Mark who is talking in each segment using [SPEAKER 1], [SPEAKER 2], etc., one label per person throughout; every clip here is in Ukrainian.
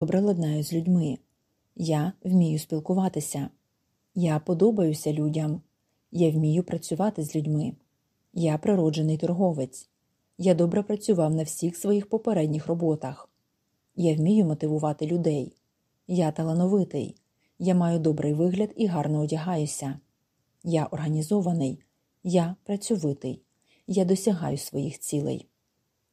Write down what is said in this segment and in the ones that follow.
[SPEAKER 1] добре ладнаю з людьми. Я вмію спілкуватися. Я подобаюся людям. Я вмію працювати з людьми. Я природжений торговець. Я добре працював на всіх своїх попередніх роботах. Я вмію мотивувати людей. Я талановитий. Я маю добрий вигляд і гарно одягаюся. Я організований, я працьовитий, я досягаю своїх цілей.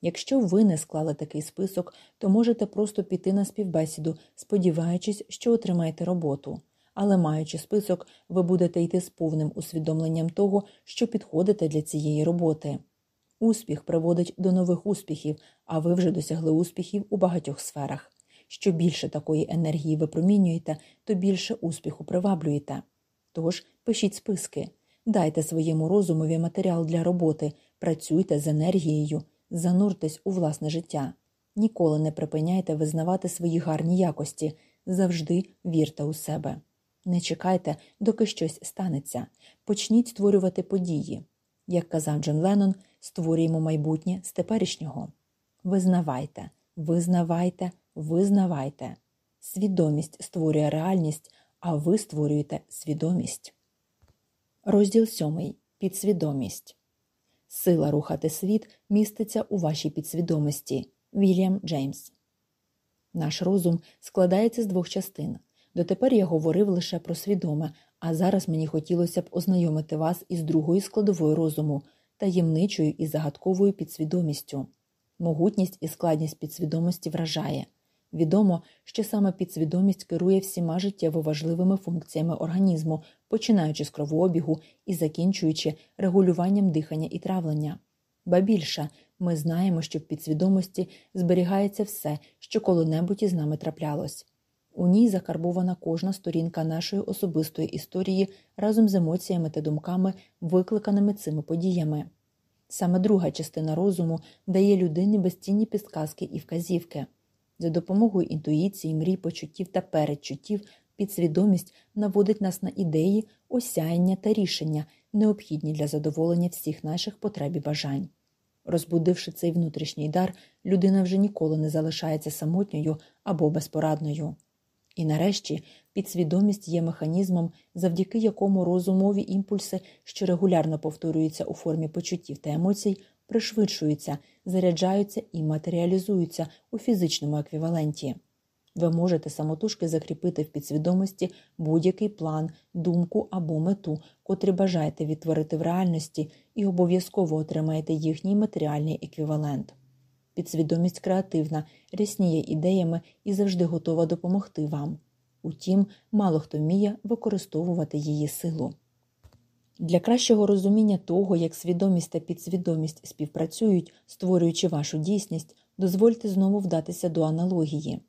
[SPEAKER 1] Якщо ви не склали такий список, то можете просто піти на співбесіду, сподіваючись, що отримаєте роботу. Але маючи список, ви будете йти з повним усвідомленням того, що підходите для цієї роботи. Успіх приводить до нових успіхів, а ви вже досягли успіхів у багатьох сферах. Що більше такої енергії ви промінюєте, то більше успіху приваблюєте. Тож пишіть списки, дайте своєму розумові матеріал для роботи, працюйте з енергією, зануртесь у власне життя. Ніколи не припиняйте визнавати свої гарні якості, завжди вірте у себе. Не чекайте, доки щось станеться. Почніть створювати події. Як казав Джон Леннон, створюємо майбутнє з теперішнього. Визнавайте, визнавайте, визнавайте. Свідомість створює реальність, а ви створюєте свідомість. Розділ сьомий. Підсвідомість. Сила рухати світ міститься у вашій підсвідомості. Вільям Джеймс. Наш розум складається з двох частин. Дотепер я говорив лише про свідоме, а зараз мені хотілося б ознайомити вас із другою складовою розуму, таємничою і загадковою підсвідомістю. Могутність і складність підсвідомості вражає. Відомо, що саме підсвідомість керує всіма життєво важливими функціями організму, починаючи з кровообігу і закінчуючи регулюванням дихання і травлення. Ба більше, ми знаємо, що в підсвідомості зберігається все, що коли-небудь із нами траплялось. У ній закарбована кожна сторінка нашої особистої історії разом з емоціями та думками, викликаними цими подіями. Саме друга частина розуму дає людині безцінні підказки і вказівки. За допомогою інтуїції, мрій, почуттів та передчуттів підсвідомість наводить нас на ідеї, осяяння та рішення, необхідні для задоволення всіх наших потреб і бажань. Розбудивши цей внутрішній дар, людина вже ніколи не залишається самотньою або безпорадною. І нарешті підсвідомість є механізмом, завдяки якому розумові імпульси, що регулярно повторюються у формі почуттів та емоцій, пришвидшуються, заряджаються і матеріалізуються у фізичному еквіваленті. Ви можете самотужки закріпити в підсвідомості будь-який план, думку або мету, котрі бажаєте відтворити в реальності, і обов'язково отримаєте їхній матеріальний еквівалент. Підсвідомість креативна, рясніє ідеями і завжди готова допомогти вам. Утім, мало хто вміє використовувати її силу. Для кращого розуміння того, як свідомість та підсвідомість співпрацюють, створюючи вашу дійсність, дозвольте знову вдатися до аналогії.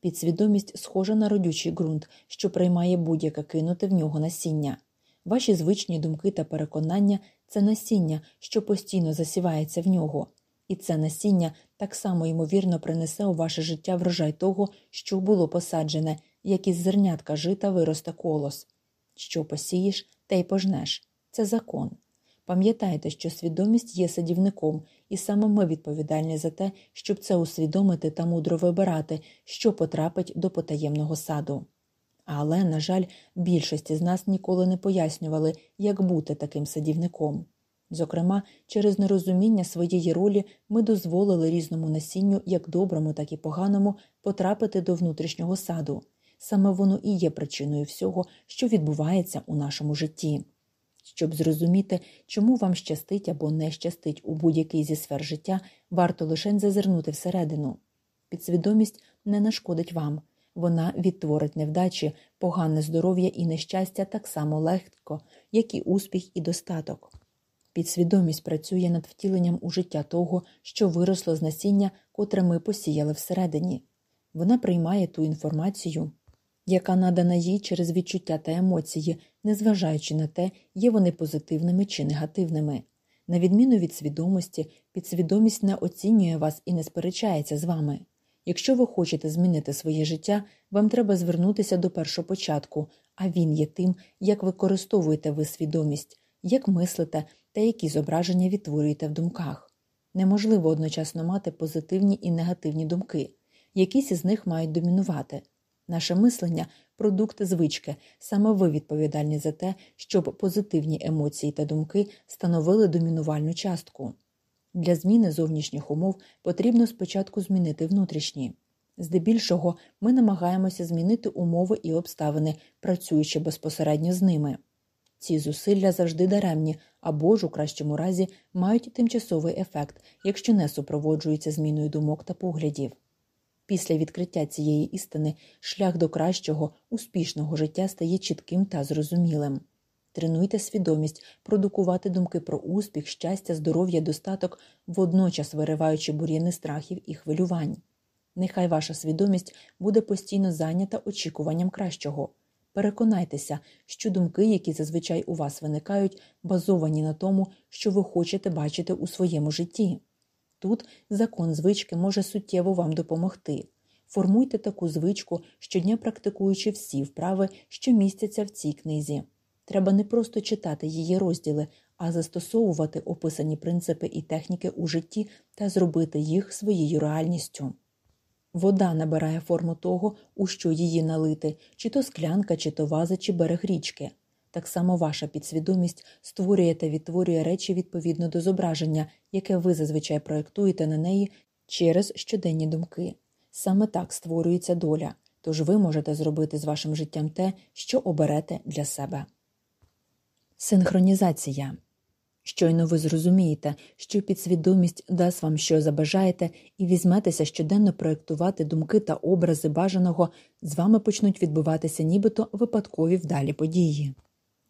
[SPEAKER 1] Підсвідомість схожа на родючий ґрунт, що приймає будь-яке кинуте в нього насіння. Ваші звичні думки та переконання це насіння, що постійно засівається в нього, і це насіння так само ймовірно принесе у ваше життя врожай того, що було посаджене, як із зернятка жита виросте колос. Що посієш, те й пожнеш. Це закон. Пам'ятайте, що свідомість є садівником, і саме ми відповідальні за те, щоб це усвідомити та мудро вибирати, що потрапить до потаємного саду. Але, на жаль, більшості з нас ніколи не пояснювали, як бути таким садівником. Зокрема, через нерозуміння своєї ролі ми дозволили різному насінню, як доброму, так і поганому, потрапити до внутрішнього саду. Саме воно і є причиною всього, що відбувається у нашому житті. Щоб зрозуміти, чому вам щастить або не щастить у будь-який зі сфер життя, варто лише зазирнути всередину. Підсвідомість не нашкодить вам, вона відтворить невдачі, погане здоров'я і нещастя так само легко, як і успіх і достаток. Підсвідомість працює над втіленням у життя того, що виросло з насіння, котре ми посіяли всередині. Вона приймає ту інформацію, яка надана їй через відчуття та емоції, незважаючи на те, є вони позитивними чи негативними. На відміну від свідомості, підсвідомість не оцінює вас і не сперечається з вами. Якщо ви хочете змінити своє життя, вам треба звернутися до першопочатку, а він є тим, як використовуєте ви свідомість, як мислите та які зображення відтворюєте в думках. Неможливо одночасно мати позитивні і негативні думки. якісь із них мають домінувати. Наше мислення продукт звички, саме ви відповідальні за те, щоб позитивні емоції та думки становили домінувальну частку. Для зміни зовнішніх умов потрібно спочатку змінити внутрішні. Здебільшого ми намагаємося змінити умови і обставини, працюючи безпосередньо з ними. Ці зусилля завжди даремні або ж у кращому разі мають тимчасовий ефект, якщо не супроводжуються зміною думок та поглядів. Після відкриття цієї істини шлях до кращого, успішного життя стає чітким та зрозумілим. Тренуйте свідомість продукувати думки про успіх, щастя, здоров'я, достаток, водночас вириваючи бур'яни страхів і хвилювань. Нехай ваша свідомість буде постійно зайнята очікуванням кращого. Переконайтеся, що думки, які зазвичай у вас виникають, базовані на тому, що ви хочете бачити у своєму житті. Тут закон звички може суттєво вам допомогти. Формуйте таку звичку, щодня практикуючи всі вправи, що містяться в цій книзі. Треба не просто читати її розділи, а застосовувати описані принципи і техніки у житті та зробити їх своєю реальністю. Вода набирає форму того, у що її налити, чи то склянка, чи то ваза, чи берег річки. Так само ваша підсвідомість створює та відтворює речі відповідно до зображення, яке ви зазвичай проєктуєте на неї через щоденні думки. Саме так створюється доля, тож ви можете зробити з вашим життям те, що оберете для себе. Синхронізація Щойно ви зрозумієте, що підсвідомість дасть вам, що забажаєте, і візьметеся щоденно проєктувати думки та образи бажаного, з вами почнуть відбуватися нібито випадкові вдалі події.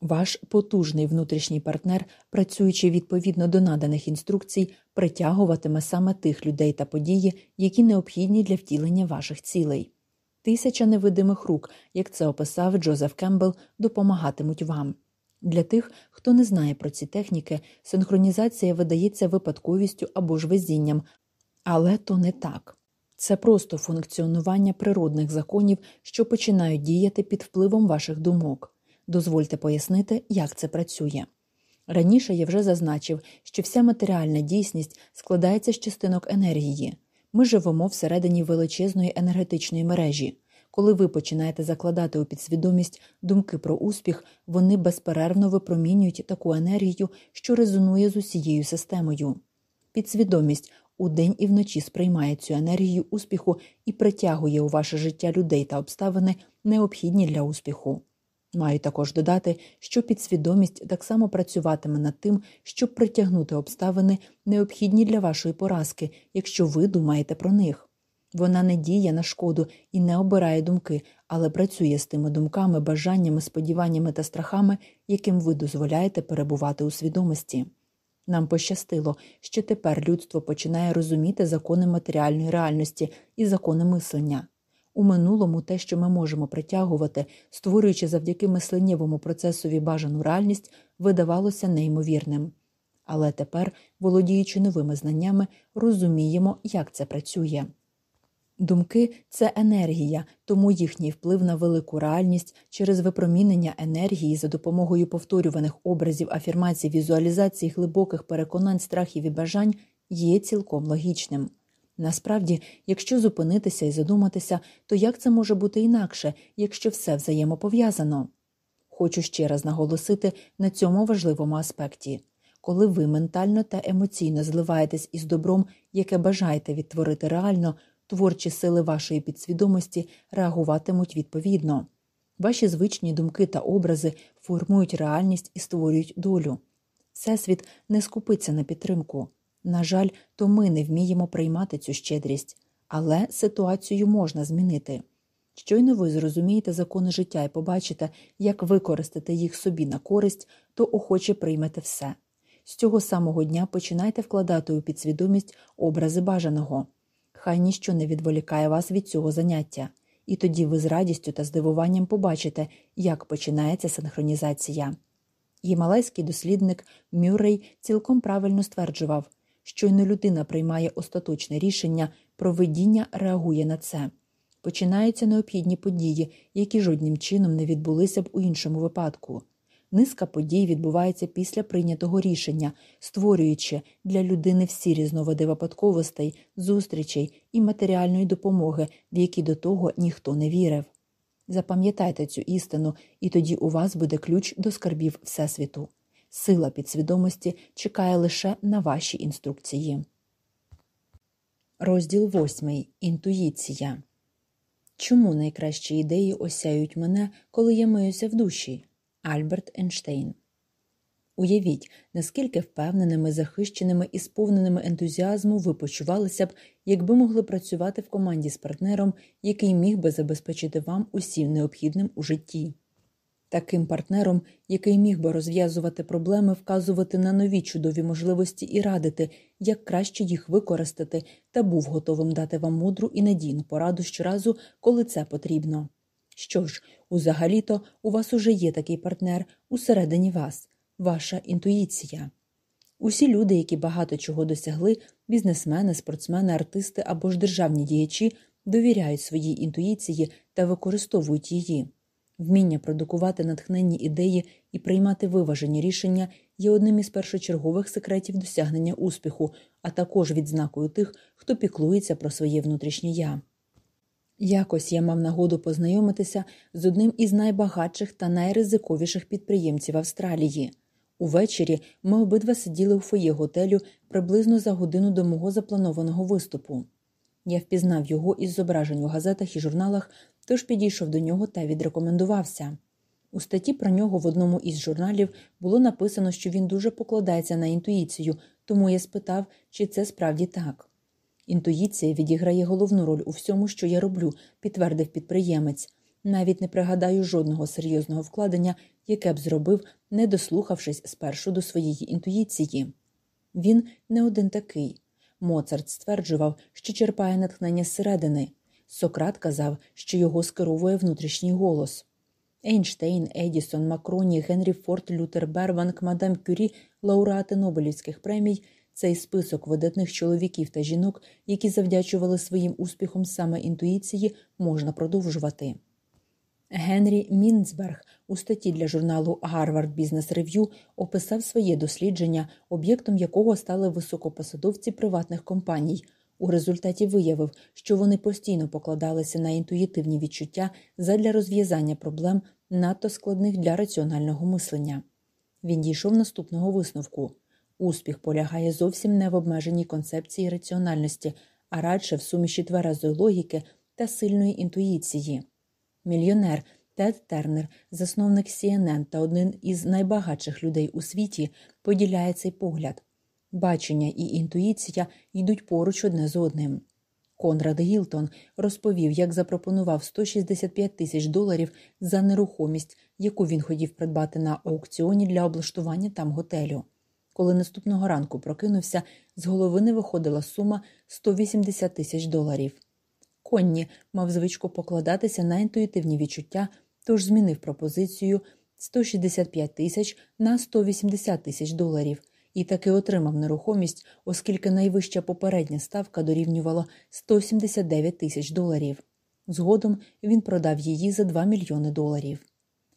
[SPEAKER 1] Ваш потужний внутрішній партнер, працюючи відповідно до наданих інструкцій, притягуватиме саме тих людей та події, які необхідні для втілення ваших цілей. Тисяча невидимих рук, як це описав Джозеф Кембл, допомагатимуть вам. Для тих, хто не знає про ці техніки, синхронізація видається випадковістю або ж везінням, але то не так. Це просто функціонування природних законів, що починають діяти під впливом ваших думок. Дозвольте пояснити, як це працює. Раніше я вже зазначив, що вся матеріальна дійсність складається з частинок енергії. Ми живемо всередині величезної енергетичної мережі. Коли ви починаєте закладати у підсвідомість думки про успіх, вони безперервно випромінюють таку енергію, що резонує з усією системою. Підсвідомість удень і вночі сприймає цю енергію успіху і притягує у ваше життя людей та обставини, необхідні для успіху. Маю також додати, що підсвідомість так само працюватиме над тим, щоб притягнути обставини, необхідні для вашої поразки, якщо ви думаєте про них. Вона не діє на шкоду і не обирає думки, але працює з тими думками, бажаннями, сподіваннями та страхами, яким ви дозволяєте перебувати у свідомості. Нам пощастило, що тепер людство починає розуміти закони матеріальної реальності і закони мислення. У минулому те, що ми можемо притягувати, створюючи завдяки мисленнєвому процесові бажану реальність, видавалося неймовірним. Але тепер, володіючи новими знаннями, розуміємо, як це працює. Думки це енергія, тому їхній вплив на велику реальність через випромінення енергії за допомогою повторюваних образів афірмацій, візуалізації глибоких переконань, страхів і бажань є цілком логічним. Насправді, якщо зупинитися і задуматися, то як це може бути інакше, якщо все взаємопов'язано? Хочу ще раз наголосити на цьому важливому аспекті. Коли ви ментально та емоційно зливаєтесь із добром, яке бажаєте відтворити реально, творчі сили вашої підсвідомості реагуватимуть відповідно. Ваші звичні думки та образи формують реальність і створюють долю. Всесвіт не скупиться на підтримку. На жаль, то ми не вміємо приймати цю щедрість, але ситуацію можна змінити. Щойно ви зрозумієте закони життя і побачите, як використати їх собі на користь, то охоче приймете все. З цього самого дня починайте вкладати у підсвідомість образи бажаного. Хай ніщо не відволікає вас від цього заняття, і тоді ви з радістю та здивуванням побачите, як починається синхронізація. Гімалайський дослідник Мюррей цілком правильно стверджував, Щойно людина приймає остаточне рішення, провидіння реагує на це. Починаються необхідні події, які жодним чином не відбулися б у іншому випадку. Низка подій відбувається після прийнятого рішення, створюючи для людини всі різновиди випадковостей, зустрічей і матеріальної допомоги, в які до того ніхто не вірив. Запам'ятайте цю істину, і тоді у вас буде ключ до скарбів Всесвіту. Сила підсвідомості чекає лише на ваші інструкції. Розділ 8. Інтуїція. Чому найкращі ідеї осяють мене, коли я миюся в душі? Альберт Ейнштейн. Уявіть, наскільки впевненими, захищеними і сповненими ентузіазму ви почувалися б, якби могли працювати в команді з партнером, який міг би забезпечити вам усім необхідним у житті. Таким партнером, який міг би розв'язувати проблеми, вказувати на нові чудові можливості і радити, як краще їх використати, та був готовим дати вам мудру і надійну пораду щоразу, коли це потрібно. Що ж, узагалі-то у вас уже є такий партнер усередині вас, ваша інтуїція. Усі люди, які багато чого досягли, бізнесмени, спортсмени, артисти або ж державні діячі, довіряють своїй інтуїції та використовують її. Вміння продукувати натхненні ідеї і приймати виважені рішення є одним із першочергових секретів досягнення успіху, а також відзнакою тих, хто піклується про своє внутрішнє я. Якось я мав нагоду познайомитися з одним із найбагатших та найризиковіших підприємців Австралії. Увечері ми обидва сиділи у фоє готелю приблизно за годину до мого запланованого виступу. Я впізнав його із зображень у газетах і журналах, тож підійшов до нього та відрекомендувався. У статті про нього в одному із журналів було написано, що він дуже покладається на інтуїцію, тому я спитав, чи це справді так. Інтуїція відіграє головну роль у всьому, що я роблю, підтвердив підприємець. Навіть не пригадаю жодного серйозного вкладення, яке б зробив, не дослухавшись спершу до своєї інтуїції. Він не один такий. Моцарт стверджував, що черпає натхнення зсередини. Сократ казав, що його скеровує внутрішній голос. Ейнштейн, Едісон, Макроні, Генрі Форд, Лютер Берванк, Мадам Кюрі, лауреати Нобелівських премій цей список видатних чоловіків та жінок, які завдячували своїм успіхом саме інтуїції, можна продовжувати. Генрі Мінцберг у статті для журналу Harvard Business Review описав своє дослідження, об'єктом якого стали високопосадовці приватних компаній. У результаті виявив, що вони постійно покладалися на інтуїтивні відчуття задля розв'язання проблем, надто складних для раціонального мислення. Він дійшов наступного висновку успіх полягає зовсім не в обмеженій концепції раціональності, а радше в суміші тверезої логіки та сильної інтуїції. Мільйонер Тед Тернер, засновник CNN та один із найбагатших людей у світі, поділяє цей погляд. Бачення і інтуїція йдуть поруч одне з одним. Конрад Гілтон розповів, як запропонував 165 тисяч доларів за нерухомість, яку він хотів придбати на аукціоні для облаштування там готелю. Коли наступного ранку прокинувся, з голови не виходила сума 180 тисяч доларів. Конні мав звичку покладатися на інтуїтивні відчуття, тож змінив пропозицію 165 тисяч на 180 тисяч доларів і таки отримав нерухомість, оскільки найвища попередня ставка дорівнювала 179 тисяч доларів. Згодом він продав її за 2 мільйони доларів.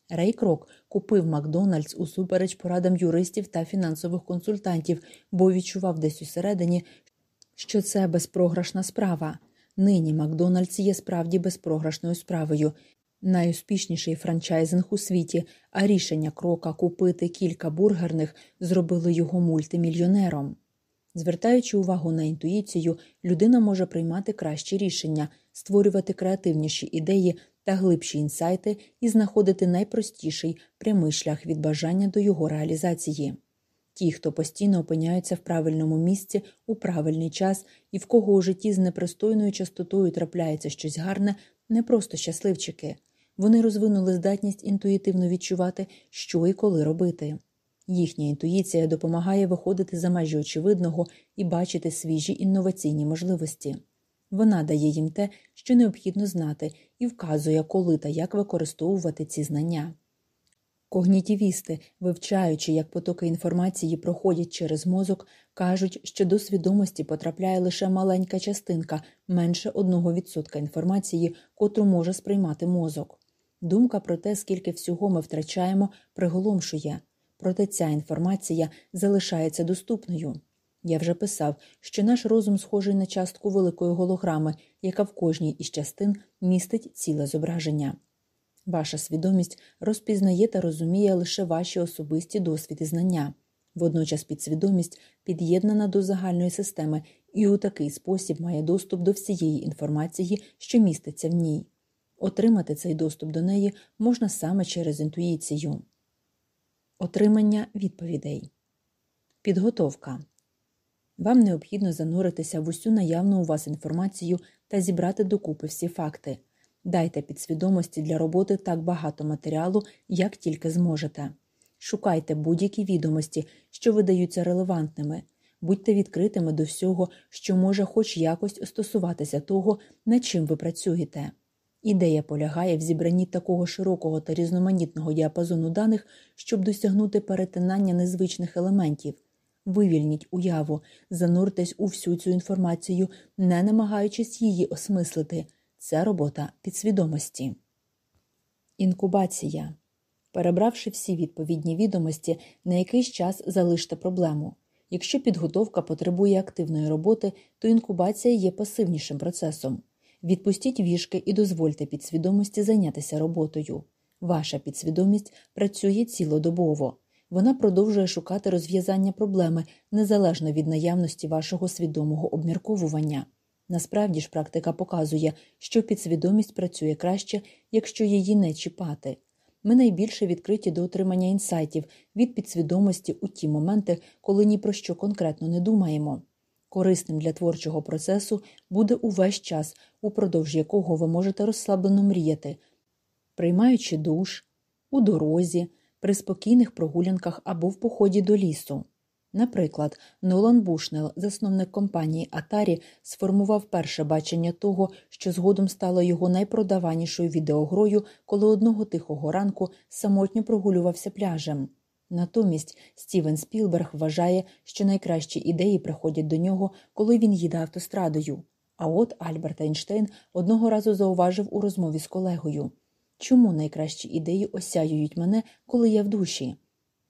[SPEAKER 1] Рей Крок купив Макдональдс усупереч порадам юристів та фінансових консультантів, бо відчував десь усередині, що це безпрограшна справа. Нині Макдональдс є справді безпрограшною справою, найуспішніший франчайзинг у світі, а рішення крока купити кілька бургерних зробили його мультимільйонером. Звертаючи увагу на інтуїцію, людина може приймати кращі рішення, створювати креативніші ідеї та глибші інсайти і знаходити найпростіший прямий шлях від бажання до його реалізації. Ті, хто постійно опиняються в правильному місці у правильний час і в кого у житті з непристойною частотою трапляється щось гарне, не просто щасливчики. Вони розвинули здатність інтуїтивно відчувати, що і коли робити. Їхня інтуїція допомагає виходити за межі очевидного і бачити свіжі інноваційні можливості. Вона дає їм те, що необхідно знати, і вказує, коли та як використовувати ці знання. Когнітівісти, вивчаючи, як потоки інформації проходять через мозок, кажуть, що до свідомості потрапляє лише маленька частинка, менше 1% інформації, котру може сприймати мозок. Думка про те, скільки всього ми втрачаємо, приголомшує, проте ця інформація залишається доступною. Я вже писав, що наш розум схожий на частку великої голограми, яка в кожній із частин містить ціле зображення. Ваша свідомість розпізнає та розуміє лише ваші особисті досвід і знання. Водночас підсвідомість під'єднана до загальної системи і у такий спосіб має доступ до всієї інформації, що міститься в ній. Отримати цей доступ до неї можна саме через інтуїцію. Отримання відповідей. Підготовка. Вам необхідно зануритися в усю наявну у вас інформацію та зібрати докупи всі факти. Дайте підсвідомості для роботи так багато матеріалу, як тільки зможете. Шукайте будь-які відомості, що видаються релевантними, будьте відкритими до всього, що може хоч якось стосуватися того, над чим ви працюєте. Ідея полягає в зібранні такого широкого та різноманітного діапазону даних, щоб досягнути перетинання незвичних елементів. Вивільніть уяву, зануртесь у всю цю інформацію, не намагаючись її осмислити. Це робота підсвідомості. Інкубація. Перебравши всі відповідні відомості, на якийсь час залиште проблему. Якщо підготовка потребує активної роботи, то інкубація є пасивнішим процесом. Відпустіть вішки і дозвольте підсвідомості зайнятися роботою. Ваша підсвідомість працює цілодобово. Вона продовжує шукати розв'язання проблеми незалежно від наявності вашого свідомого обмірковування. Насправді ж практика показує, що підсвідомість працює краще, якщо її не чіпати. Ми найбільше відкриті до отримання інсайтів від підсвідомості у ті моменти, коли ні про що конкретно не думаємо. Корисним для творчого процесу буде увесь час, упродовж якого ви можете розслаблено мріяти, приймаючи душ, у дорозі, при спокійних прогулянках або в поході до лісу. Наприклад, Нолан Бушнел, засновник компанії Atari, сформував перше бачення того, що згодом стало його найпродаванішою відеогрою, коли одного тихого ранку самотньо прогулювався пляжем. Натомість Стівен Спілберг вважає, що найкращі ідеї приходять до нього, коли він їде автострадою. А от Альберт Ейнштейн одного разу зауважив у розмові з колегою чому найкращі ідеї осяюють мене, коли я в душі?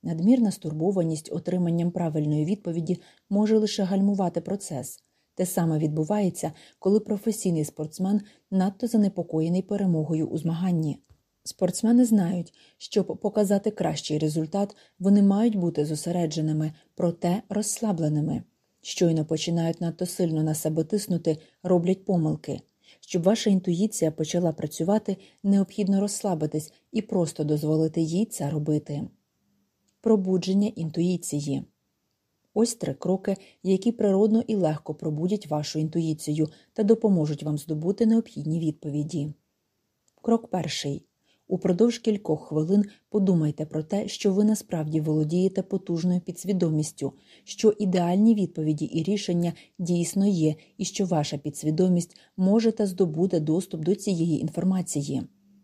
[SPEAKER 1] Надмірна стурбованість отриманням правильної відповіді може лише гальмувати процес. Те саме відбувається, коли професійний спортсмен надто занепокоєний перемогою у змаганні. Спортсмени знають, щоб показати кращий результат, вони мають бути зосередженими, проте розслабленими. Щойно починають надто сильно на себе тиснути, роблять помилки. Щоб ваша інтуїція почала працювати, необхідно розслабитись і просто дозволити їй це робити. Пробудження інтуїції. Ось три кроки, які природно і легко пробудять вашу інтуїцію та допоможуть вам здобути необхідні відповіді. Крок перший. Упродовж кількох хвилин подумайте про те, що ви насправді володієте потужною підсвідомістю, що ідеальні відповіді і рішення дійсно є, і що ваша підсвідомість може та здобуде доступ до цієї інформації.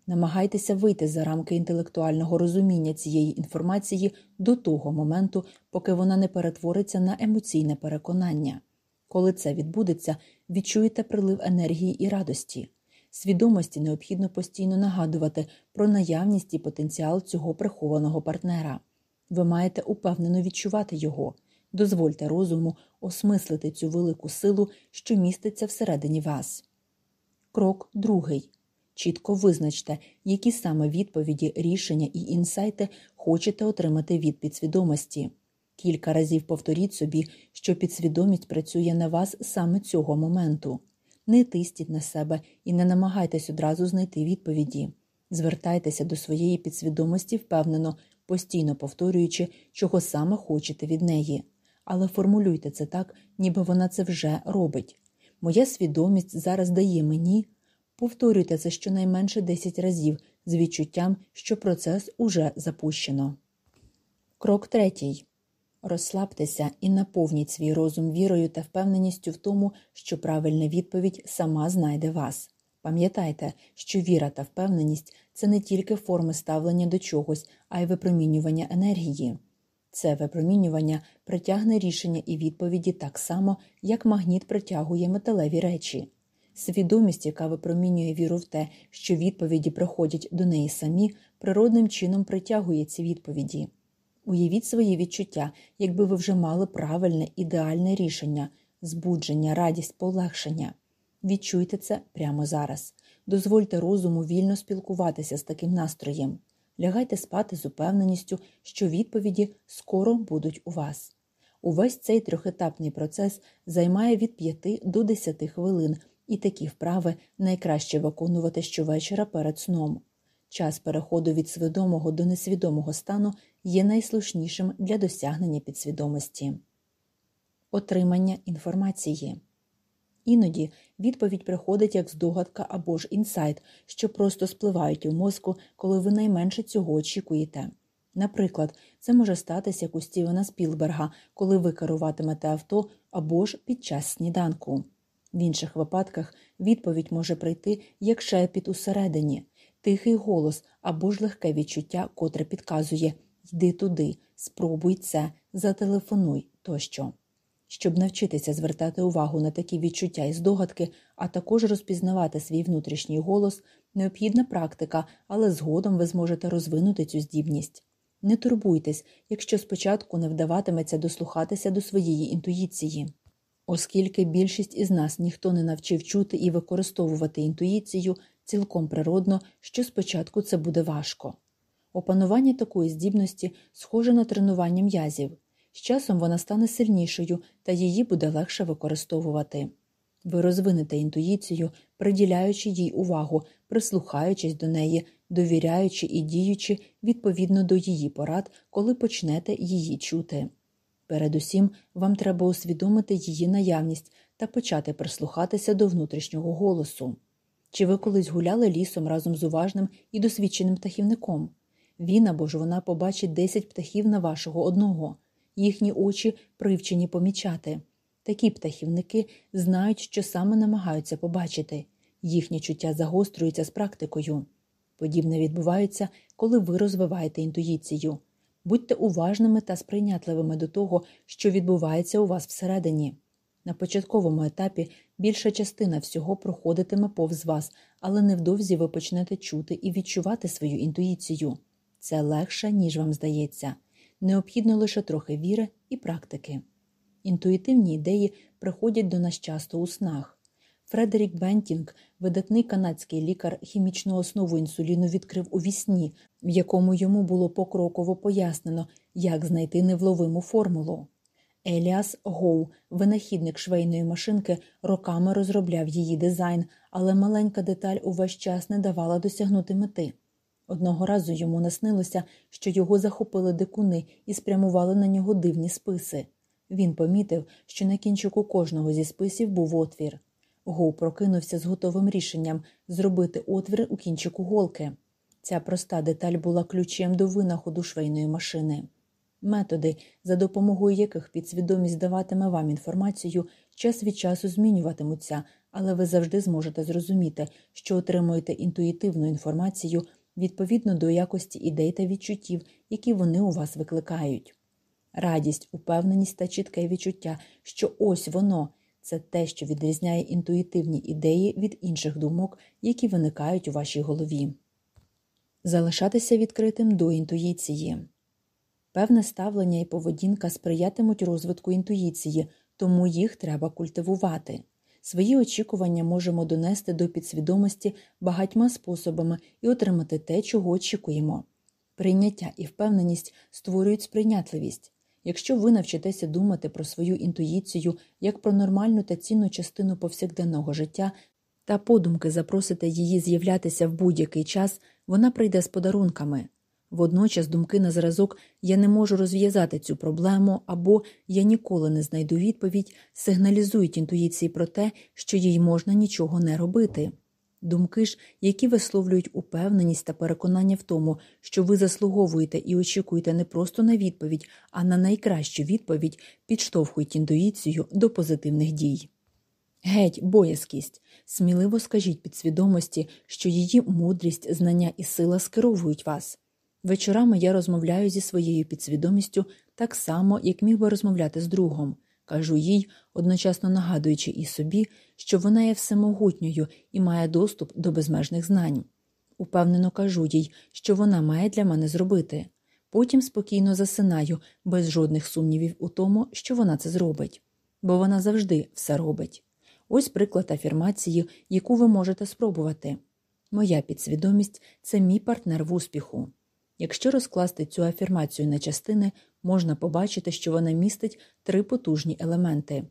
[SPEAKER 1] Намагайтеся вийти за рамки інтелектуального розуміння цієї інформації до того моменту, поки вона не перетвориться на емоційне переконання. Коли це відбудеться, відчуєте прилив енергії і радості. Свідомості необхідно постійно нагадувати про наявність і потенціал цього прихованого партнера. Ви маєте упевнено відчувати його, дозвольте розуму осмислити цю велику силу, що міститься всередині вас. Крок другий. Чітко визначте, які саме відповіді, рішення і інсайти хочете отримати від підсвідомості. Кілька разів повторіть собі, що підсвідомість працює на вас саме цього моменту. Не тистіть на себе і не намагайтесь одразу знайти відповіді. Звертайтеся до своєї підсвідомості впевнено, постійно повторюючи, чого саме хочете від неї. Але формулюйте це так, ніби вона це вже робить. Моя свідомість зараз дає мені. Повторюйте це щонайменше 10 разів з відчуттям, що процес уже запущено. Крок третій. Розслабтеся і наповніть свій розум вірою та впевненістю в тому, що правильна відповідь сама знайде вас. Пам'ятайте, що віра та впевненість це не тільки форми ставлення до чогось, а й випромінювання енергії. Це випромінювання притягне рішення і відповіді так само, як магніт притягує металеві речі. Свідомість, яка випромінює віру в те, що відповіді приходять до неї самі, природним чином притягує ці відповіді. Уявіть свої відчуття, якби ви вже мали правильне ідеальне рішення, збудження, радість, полегшення. Відчуйте це прямо зараз. Дозвольте розуму вільно спілкуватися з таким настроєм. Лягайте спати з упевненістю, що відповіді скоро будуть у вас. Увесь цей трьохетапний процес займає від 5 до 10 хвилин, і такі вправи найкраще виконувати щовечора перед сном. Час переходу від свідомого до несвідомого стану є найслушнішим для досягнення підсвідомості. Отримання інформації. Іноді відповідь приходить як здогадка або ж інсайт, що просто спливають у мозку, коли ви найменше цього очікуєте. Наприклад, це може статися як у Стівена Спілберга, коли ви керуватимете авто або ж під час сніданку. В інших випадках відповідь може прийти як шепіт усередині, тихий голос або ж легке відчуття, котре підказує йди туди, спробуй це, зателефонуй тощо. Щоб навчитися звертати увагу на такі відчуття і здогадки, а також розпізнавати свій внутрішній голос, необхідна практика, але згодом ви зможете розвинути цю здібність. Не турбуйтесь, якщо спочатку не вдаватиметься дослухатися до своєї інтуїції. Оскільки більшість із нас ніхто не навчив чути і використовувати інтуїцію, цілком природно, що спочатку це буде важко. Опанування такої здібності схоже на тренування м'язів. З часом вона стане сильнішою та її буде легше використовувати. Ви розвинете інтуїцію, приділяючи їй увагу, прислухаючись до неї, довіряючи і діючи відповідно до її порад, коли почнете її чути. Передусім, вам треба усвідомити її наявність та почати прислухатися до внутрішнього голосу. Чи ви колись гуляли лісом разом з уважним і досвідченим птахівником? Він або ж вона побачить 10 птахів на вашого одного, їхні очі привчені помічати. Такі птахівники знають, що саме намагаються побачити, їхнє чуття загострюється з практикою. Подібне відбувається, коли ви розвиваєте інтуїцію. Будьте уважними та сприйнятливими до того, що відбувається у вас всередині. На початковому етапі більша частина всього проходитиме повз вас, але невдовзі ви почнете чути і відчувати свою інтуїцію. Це легше, ніж вам здається. Необхідно лише трохи віри і практики. Інтуїтивні ідеї приходять до нас часто у снах. Фредерік Бентінг, видатний канадський лікар, хімічну основу інсуліну відкрив у вісні, в якому йому було покроково пояснено, як знайти невловиму формулу. Еліас Гоу, винахідник швейної машинки, роками розробляв її дизайн, але маленька деталь увесь час не давала досягнути мети. Одного разу йому наснилося, що його захопили дикуни і спрямували на нього дивні списи. Він помітив, що на кінчику кожного зі списів був отвір. Гоу прокинувся з готовим рішенням зробити отвір у кінчику голки. Ця проста деталь була ключем до винаходу швейної машини. Методи, за допомогою яких підсвідомість даватиме вам інформацію, час від часу змінюватимуться, але ви завжди зможете зрозуміти, що отримуєте інтуїтивну інформацію відповідно до якості ідей та відчуттів, які вони у вас викликають. Радість, упевненість та чітке відчуття, що ось воно це те, що відрізняє інтуїтивні ідеї від інших думок, які виникають у вашій голові. Залишатися відкритим до інтуїції. Певне ставлення і поведінка сприятимуть розвитку інтуїції, тому їх треба культивувати. Свої очікування можемо донести до підсвідомості багатьма способами і отримати те, чого очікуємо. Прийняття і впевненість створюють сприйнятливість. Якщо ви навчитеся думати про свою інтуїцію як про нормальну та цінну частину повсякденного життя та подумки запросите її з'являтися в будь-який час, вона прийде з подарунками. Водночас думки на зразок я не можу розв'язати цю проблему або я ніколи не знайду відповідь, сигналізують інтуїції про те, що їй можна нічого не робити. Думки ж, які висловлюють упевненість та переконання в тому, що ви заслуговуєте і очікуєте не просто на відповідь, а на найкращу відповідь, підштовхують інтуїцію до позитивних дій. Геть, боязкість, сміливо скажіть підсвідомості, що її мудрість, знання і сила скеровують вас. Вечорами я розмовляю зі своєю підсвідомістю так само, як міг би розмовляти з другом. кажу їй, одночасно нагадуючи і собі, що вона є всемогутньою і має доступ до безмежних знань. Упевнено кажу їй, що вона має для мене зробити. Потім спокійно засинаю, без жодних сумнівів у тому, що вона це зробить, бо вона завжди все робить. Ось приклад афірмації, яку ви можете спробувати. Моя підсвідомість це мій партнер в успіху. Якщо розкласти цю афірмацію на частини, можна побачити, що вона містить три потужні елементи.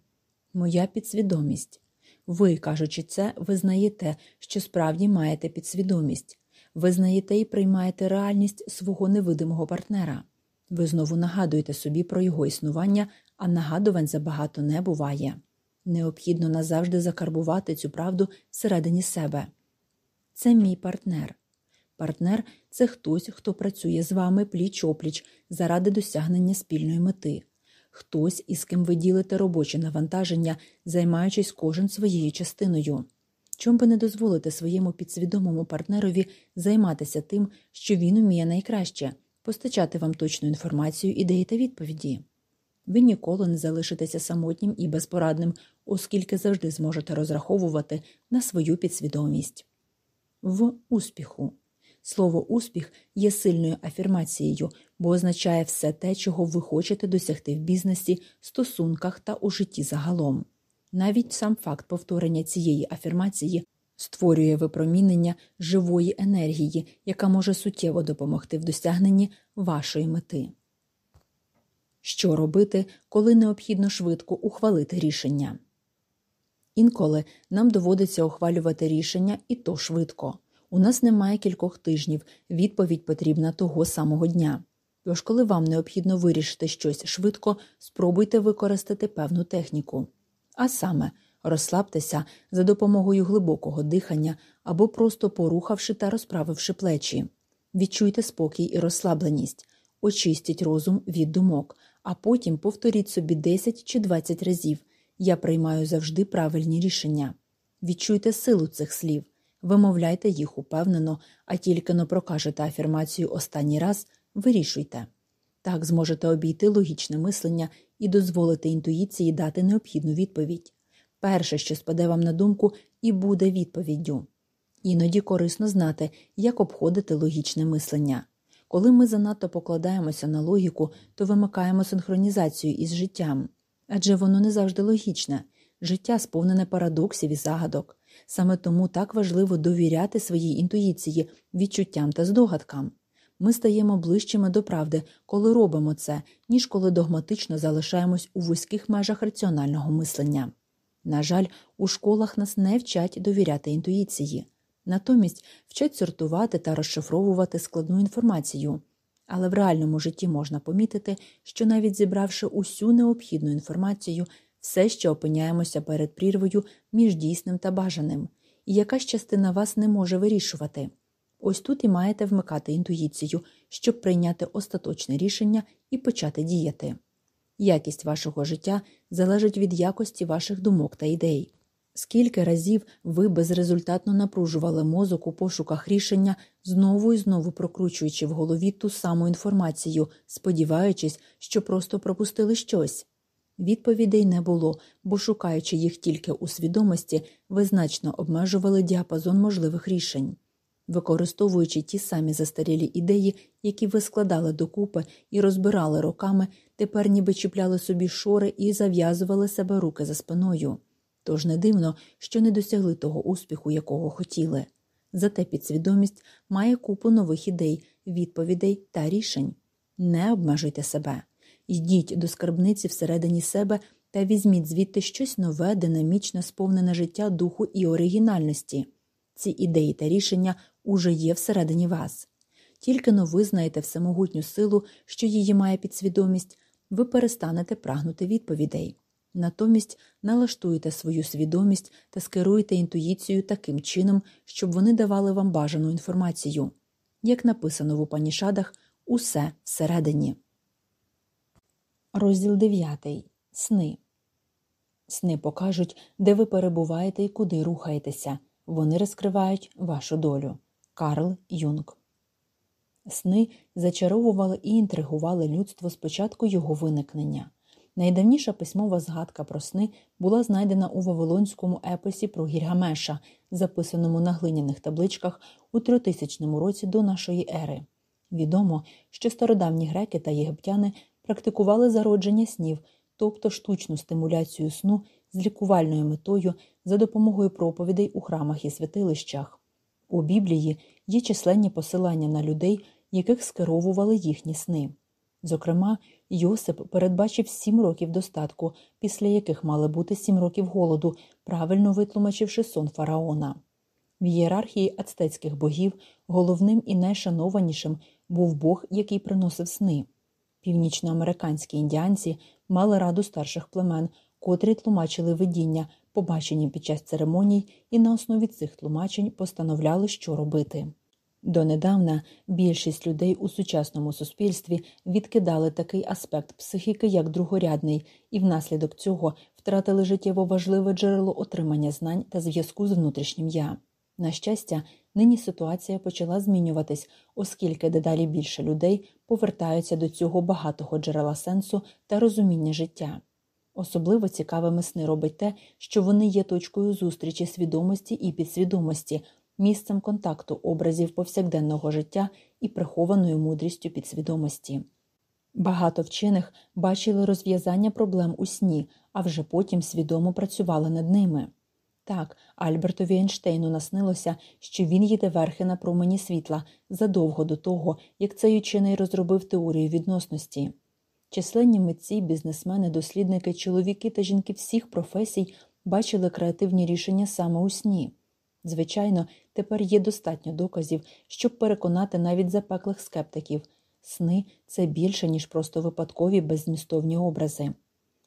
[SPEAKER 1] Моя підсвідомість. Ви, кажучи це, визнаєте, що справді маєте підсвідомість, визнаєте і приймаєте реальність свого невидимого партнера. Ви знову нагадуєте собі про його існування, а нагадувань забагато не буває. Необхідно назавжди закарбувати цю правду всередині себе. Це мій партнер. Партнер це хтось, хто працює з вами пліч опліч заради досягнення спільної мети, хтось, із ким ви ділите робоче навантаження, займаючись кожен своєю частиною. Чом би не дозволити своєму підсвідомому партнерові займатися тим, що він уміє найкраще, постачати вам точну інформацію, ідеї та відповіді. Ви ніколи не залишитеся самотнім і безпорадним, оскільки завжди зможете розраховувати на свою підсвідомість. В успіху. Слово успіх є сильною афірмацією, бо означає все те, чого ви хочете досягти в бізнесі, стосунках та у житті загалом. Навіть сам факт повторення цієї афірмації створює випромінення живої енергії, яка може суттєво допомогти в досягненні вашої мети. Що робити, коли необхідно швидко ухвалити рішення? Інколи нам доводиться ухвалювати рішення і то швидко. У нас немає кількох тижнів, відповідь потрібна того самого дня. Тож, коли вам необхідно вирішити щось швидко, спробуйте використати певну техніку. А саме, розслабтеся за допомогою глибокого дихання або просто порухавши та розправивши плечі. Відчуйте спокій і розслабленість, очистіть розум від думок, а потім повторіть собі 10 чи 20 разів. Я приймаю завжди правильні рішення. Відчуйте силу цих слів, вимовляйте їх упевнено, а тільки но прокажете афірмацію останній раз, вирішуйте. Так зможете обійти логічне мислення і дозволити інтуїції дати необхідну відповідь. Перше, що спаде вам на думку, і буде відповіддю. Іноді корисно знати, як обходити логічне мислення. Коли ми занадто покладаємося на логіку, то вимикаємо синхронізацію із життям. Адже воно не завжди логічне, життя сповнене парадоксів і загадок. Саме тому так важливо довіряти своїй інтуїції, відчуттям та здогадкам. Ми стаємо ближчими до правди, коли робимо це, ніж коли догматично залишаємось у вузьких межах раціонального мислення. На жаль, у школах нас не вчать довіряти інтуїції, натомість вчать сортувати та розшифровувати складну інформацію. Але в реальному житті можна помітити, що навіть зібравши усю необхідну інформацію, все ще опиняємося перед прірвою між дійсним та бажаним, і якась частина вас не може вирішувати. Ось тут і маєте вмикати інтуїцію, щоб прийняти остаточне рішення і почати діяти. Якість вашого життя залежить від якості ваших думок та ідей. Скільки разів ви безрезультатно напружували мозок у пошуках рішення, знову і знову прокручуючи в голові ту саму інформацію, сподіваючись, що просто пропустили щось? Відповідей не було, бо, шукаючи їх тільки у свідомості, ви значно обмежували діапазон можливих рішень. Використовуючи ті самі застарілі ідеї, які ви складали докупи і розбирали роками, тепер ніби чіпляли собі шори і зав'язували себе руки за спиною. Тож не дивно, що не досягли того успіху, якого хотіли. Зате підсвідомість має купу нових ідей, відповідей та рішень. Не обмежуйте себе, йдіть до скарбниці всередині себе та візьміть звідти щось нове, динамічне, сповнене життя духу і оригінальності. Ці ідеї та рішення уже є всередині вас. Тільки но ви знаєте всемогутню силу, що її має підсвідомість, ви перестанете прагнути відповідей. Натомість налаштуєте свою свідомість та скеруєте інтуїцію таким чином, щоб вони давали вам бажану інформацію. Як написано в Упанішадах, усе всередині. Розділ 9. Сни. Сни покажуть, де ви перебуваєте і куди рухаєтеся. Вони розкривають вашу долю. Карл Юнг. Сни зачаровували і інтригували людство з початку його виникнення. Найдавніша письмова згадка про сни була знайдена у Вавилонському епосі про Гільгамеша, записаному на глиняних табличках у 3000 році до нашої ери. Відомо, що стародавні греки та єгиптяни практикували зародження снів, тобто штучну стимуляцію сну з лікувальною метою за допомогою проповідей у храмах і святилищах. У Біблії є численні посилання на людей, яких скеровували їхні сни. Зокрема, Йосип передбачив сім років достатку, після яких мали бути сім років голоду, правильно витлумачивши сон фараона. В ієрархії ацтецьких богів головним і найшанованішим був Бог, який приносив сни. Північноамериканські індіанці мали раду старших племен, котрі тлумачили видіння, побачені під час церемоній, і на основі цих тлумачень постановляли, що робити. Донедавна більшість людей у сучасному суспільстві відкидали такий аспект психіки як другорядний, і внаслідок цього втратили життєво важливе джерело отримання знань та зв'язку з внутрішнім я. На щастя, нині ситуація почала змінюватись, оскільки дедалі більше людей повертаються до цього багатого джерела сенсу та розуміння життя. Особливо цікавими сни робить те, що вони є точкою зустрічі свідомості і підсвідомості, місцем контакту образів повсякденного життя і прихованою мудрістю підсвідомості. Багато вчених бачили розв'язання проблем у сні, а вже потім свідомо працювали над ними. Так, Альбертові Ейнштейну наснилося, що він їде верхи на промені світла задовго до того, як цей учений розробив теорію відносності. Численні митці, бізнесмени, дослідники, чоловіки та жінки всіх професій бачили креативні рішення саме у сні. Звичайно, тепер є достатньо доказів, щоб переконати навіть запеклих скептиків сни це більше, ніж просто випадкові беззмістовні образи.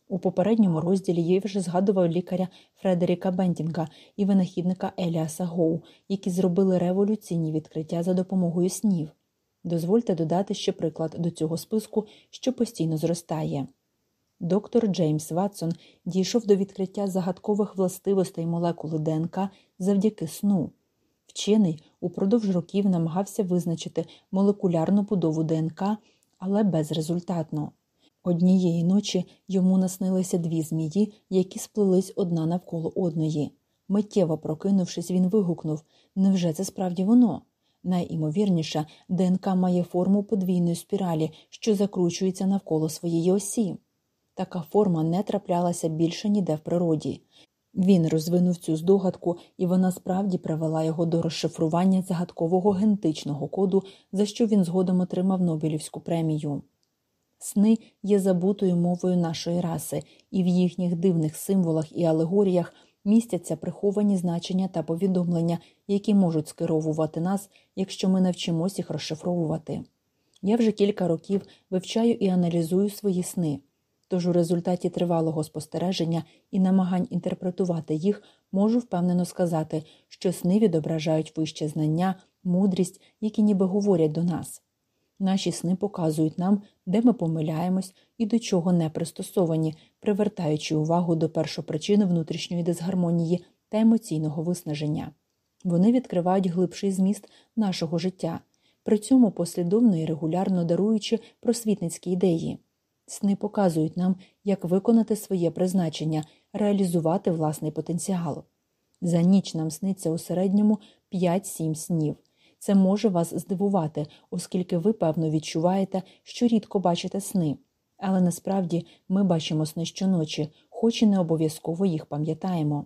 [SPEAKER 1] У попередньому розділі я вже згадував лікаря Фредеріка Бентінга і винахідника Еліаса Гоу, які зробили революційні відкриття за допомогою снів. Дозвольте додати ще приклад до цього списку, що постійно зростає. Доктор Джеймс Ватсон дійшов до відкриття загадкових властивостей молекули ДНК завдяки сну. Вчений упродовж років намагався визначити молекулярну будову ДНК, але безрезультатно. Однієї ночі йому наснилися дві змії, які сплелись одна навколо одної. Миттєво прокинувшись, він вигукнув Невже це справді воно? Найімовірніше, ДНК має форму подвійної спіралі, що закручується навколо своєї осі. Така форма не траплялася більше ніде в природі. Він розвинув цю здогадку, і вона справді привела його до розшифрування загадкового генетичного коду, за що він згодом отримав Нобелівську премію. Сни є забутою мовою нашої раси, і в їхніх дивних символах і алегоріях містяться приховані значення та повідомлення, які можуть скеровувати нас, якщо ми навчимось їх розшифровувати. Я вже кілька років вивчаю і аналізую свої сни. Тож у результаті тривалого спостереження і намагань інтерпретувати їх можу впевнено сказати, що сни відображають вище знання, мудрість, які ніби говорять до нас. Наші сни показують нам, де ми помиляємось і до чого не пристосовані, привертаючи увагу до першопричини внутрішньої дисгармонії та емоційного виснаження. Вони відкривають глибший зміст нашого життя, при цьому послідовно і регулярно даруючи просвітницькі ідеї. Сни показують нам, як виконати своє призначення, реалізувати власний потенціал. За ніч нам сниться у середньому 5-7 снів. Це може вас здивувати, оскільки ви, певно, відчуваєте, що рідко бачите сни. Але насправді ми бачимо сни щоночі, хоч і не обов'язково їх пам'ятаємо.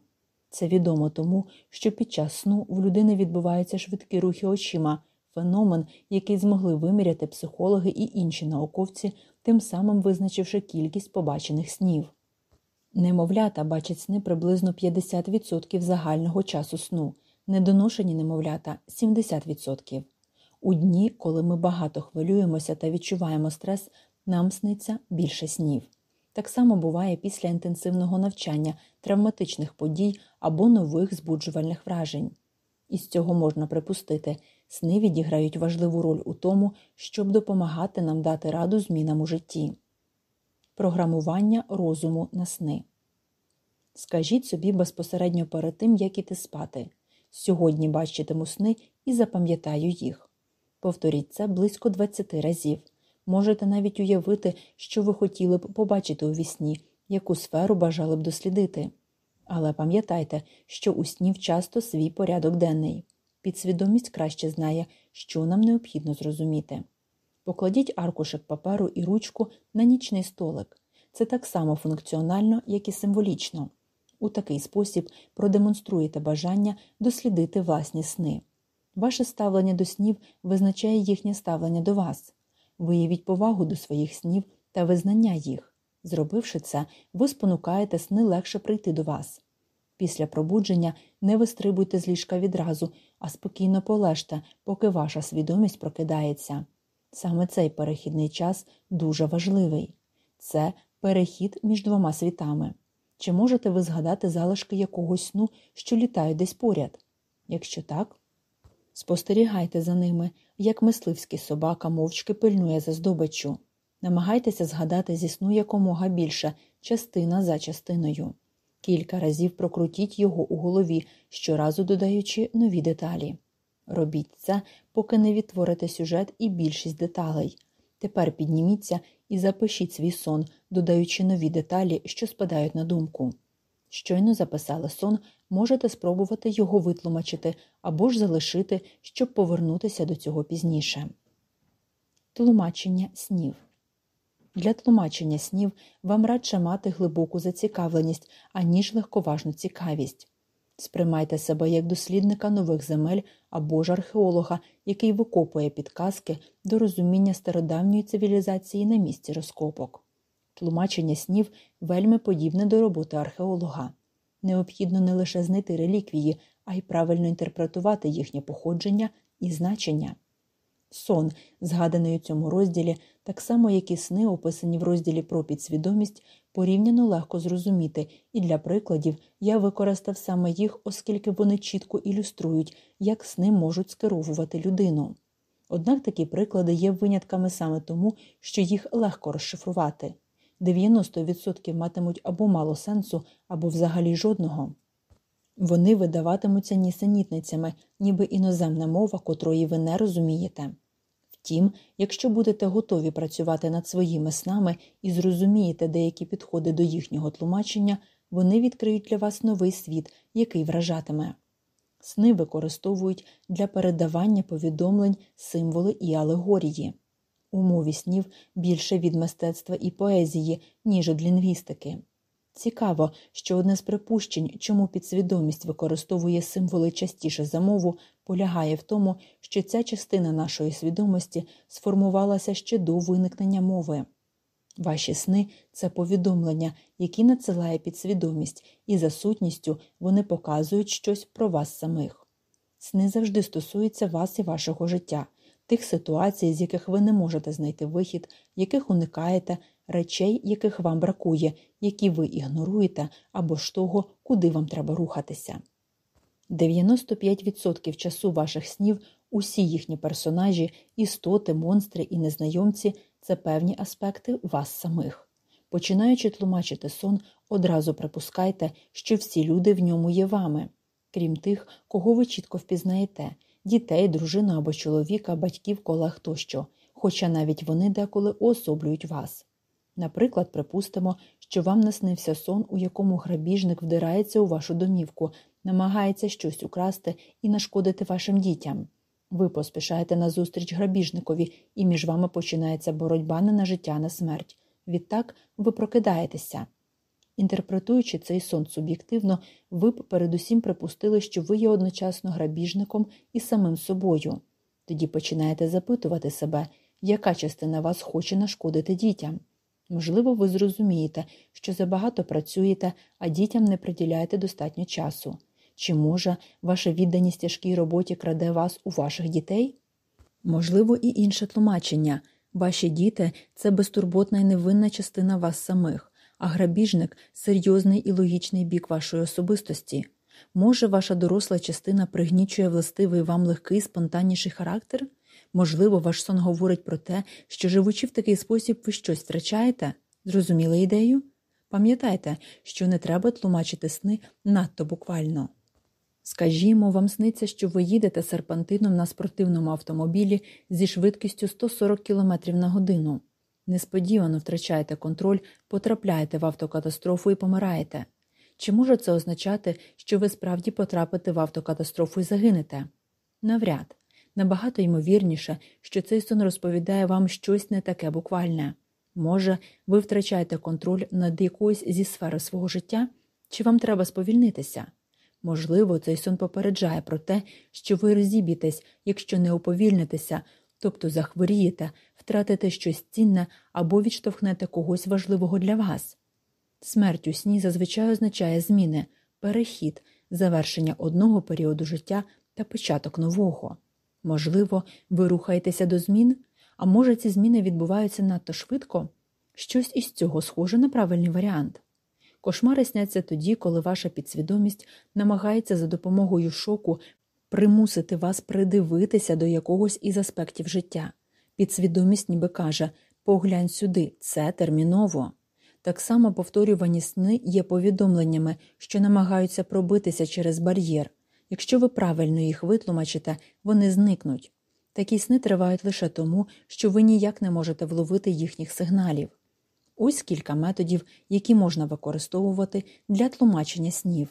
[SPEAKER 1] Це відомо тому, що під час сну в людини відбуваються швидкі рухи очима, феномен, який змогли виміряти психологи і інші науковці, тим самим визначивши кількість побачених снів. Немовлята бачать сни приблизно 50% загального часу сну, недоношені немовлята 70%. У дні, коли ми багато хвилюємося та відчуваємо стрес, нам сниться більше снів. Так само буває після інтенсивного навчання, травматичних подій або нових збуджувальних вражень. Із цього можна припустити, сни відіграють важливу роль у тому, щоб допомагати нам дати раду змінам у житті. Програмування розуму на сни. Скажіть собі безпосередньо перед тим, як іти спати. Сьогодні бачитиму сни і запам'ятаю їх. Повторіть це близько 20 разів. Можете навіть уявити, що ви хотіли б побачити у вісні, яку сферу бажали б дослідити. Але пам'ятайте, що у снів часто свій порядок денний. Підсвідомість краще знає, що нам необхідно зрозуміти. Покладіть аркушик паперу і ручку на нічний столик. Це так само функціонально, як і символічно. У такий спосіб продемонструєте бажання дослідити власні сни. Ваше ставлення до снів визначає їхнє ставлення до вас. Виявіть повагу до своїх снів та визнання їх. Зробивши це, ви спонукаєте сни легше прийти до вас. Після пробудження не вистрибуйте з ліжка відразу, а спокійно полежте, поки ваша свідомість прокидається. Саме цей перехідний час дуже важливий це перехід між двома світами. Чи можете ви згадати залишки якогось сну, що літають десь поряд? Якщо так, спостерігайте за ними, як мисливський собака мовчки пильнує за здобиччю. Намагайтеся згадати зі сну якомога більше, частина за частиною. Кілька разів прокрутіть його у голові, щоразу додаючи нові деталі. Робіть це, поки не відтворите сюжет і більшість деталей. Тепер підніміться і запишіть свій сон, додаючи нові деталі, що спадають на думку. Щойно записали сон, можете спробувати його витлумачити або ж залишити, щоб повернутися до цього пізніше. Тлумачення снів для тлумачення снів вам радше мати глибоку зацікавленість, аніж легковажну цікавість. Сприймайте себе як дослідника нових земель або ж археолога, який викопує підказки до розуміння стародавньої цивілізації на місці розкопок. Тлумачення снів вельми подібне до роботи археолога. Необхідно не лише знайти реліквії, а й правильно інтерпретувати їхнє походження і значення. Сон, згаданий у цьому розділі, так само як і сни, описані в розділі про підсвідомість, порівняно легко зрозуміти, і для прикладів я використав саме їх, оскільки вони чітко ілюструють, як сни можуть скеровувати людину. Однак такі приклади є винятками саме тому, що їх легко розшифрувати 90% матимуть або мало сенсу, або взагалі жодного. Вони видаватимуться нісенітницями, ніби іноземна мова, котрої ви не розумієте. Втім, якщо будете готові працювати над своїми снами і зрозумієте деякі підходи до їхнього тлумачення, вони відкриють для вас новий світ, який вражатиме. Сни використовують для передавання повідомлень, символи і алегорії. У мові снів більше від мистецтва і поезії, ніж від лінгвістики. Цікаво, що одне з припущень, чому підсвідомість використовує символи частіше за мову, полягає в тому, що ця частина нашої свідомості сформувалася ще до виникнення мови. Ваші сни це повідомлення, які надсилає підсвідомість, і за сутністю вони показують щось про вас самих. Сни завжди стосуються вас і вашого життя, тих ситуацій, з яких ви не можете знайти вихід, яких уникаєте, речей, яких вам бракує, які ви ігноруєте, або ж того, куди вам треба рухатися. 95% часу ваших снів, усі їхні персонажі, істоти, монстри і незнайомці це певні аспекти вас самих. Починаючи тлумачити сон, одразу припускайте, що всі люди в ньому є вами, крім тих, кого ви чітко впізнаєте дітей, дружину або чоловіка, батьків, колег тощо, хоча навіть вони деколи уособлюють вас. Наприклад, припустимо, що вам наснився сон, у якому грабіжник вдирається у вашу домівку, намагається щось украсти і нашкодити вашим дітям. Ви поспішаєте назустріч грабіжникові, і між вами починається боротьба не на життя, на смерть. Відтак ви прокидаєтеся. Інтерпретуючи цей сон суб'єктивно, ви б передусім припустили, що ви є одночасно грабіжником і самим собою. Тоді починаєте запитувати себе, яка частина вас хоче нашкодити дітям. Можливо, ви зрозумієте, що забагато працюєте, а дітям не приділяєте достатньо часу. Чи може ваша відданість тяжкій роботі краде вас у ваших дітей? Можливо, і інше тлумачення ваші діти це безтурботна і невинна частина вас самих, а грабіжник серйозний і логічний бік вашої особистості. Може, ваша доросла частина пригнічує властивий вам легкий спонтанніший характер? Можливо, ваш сон говорить про те, що живучи в такий спосіб, ви щось втрачаєте? Зрозуміли ідею? Пам'ятайте, що не треба тлумачити сни надто буквально. Скажімо, вам сниться, що ви їдете серпантином на спортивному автомобілі зі швидкістю 140 км на годину. Несподівано втрачаєте контроль, потрапляєте в автокатастрофу і помираєте. Чи може це означати, що ви справді потрапите в автокатастрофу і загинете? Навряд. Набагато ймовірніше, що цей сон розповідає вам щось не таке буквальне. Може, ви втрачаєте контроль над якоюсь зі сфери свого життя, чи вам треба сповільнитися? Можливо, цей сон попереджає про те, що ви розіб'єтесь, якщо не уповільнитеся, тобто захворієте, втратите щось цінне або відштовхнете когось важливого для вас. Смерть у сні зазвичай означає зміни, перехід, завершення одного періоду життя та початок нового. Можливо, ви рухаєтеся до змін, а може, ці зміни відбуваються надто швидко? Щось із цього схоже на правильний варіант. Кошмари сняться тоді, коли ваша підсвідомість намагається за допомогою шоку примусити вас придивитися до якогось із аспектів життя. Підсвідомість ніби каже поглянь сюди, це терміново. Так само повторювані сни є повідомленнями, що намагаються пробитися через бар'єр. Якщо ви правильно їх витлумачите, вони зникнуть. Такі сни тривають лише тому, що ви ніяк не можете вловити їхніх сигналів. Ось кілька методів, які можна використовувати для тлумачення снів.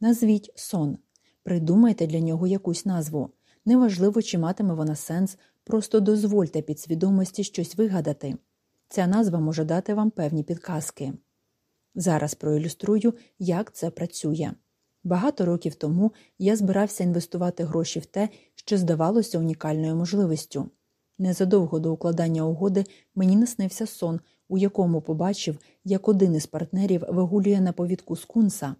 [SPEAKER 1] Назвіть сон. Придумайте для нього якусь назву. Неважливо, чи матиме вона сенс, просто дозвольте підсвідомості щось вигадати. Ця назва може дати вам певні підказки. Зараз проілюструю, як це працює. Багато років тому я збирався інвестувати гроші в те, що здавалося унікальною можливістю. Незадовго до укладання угоди мені наснився сон, у якому побачив, як один із партнерів вигулює на повідку скунса.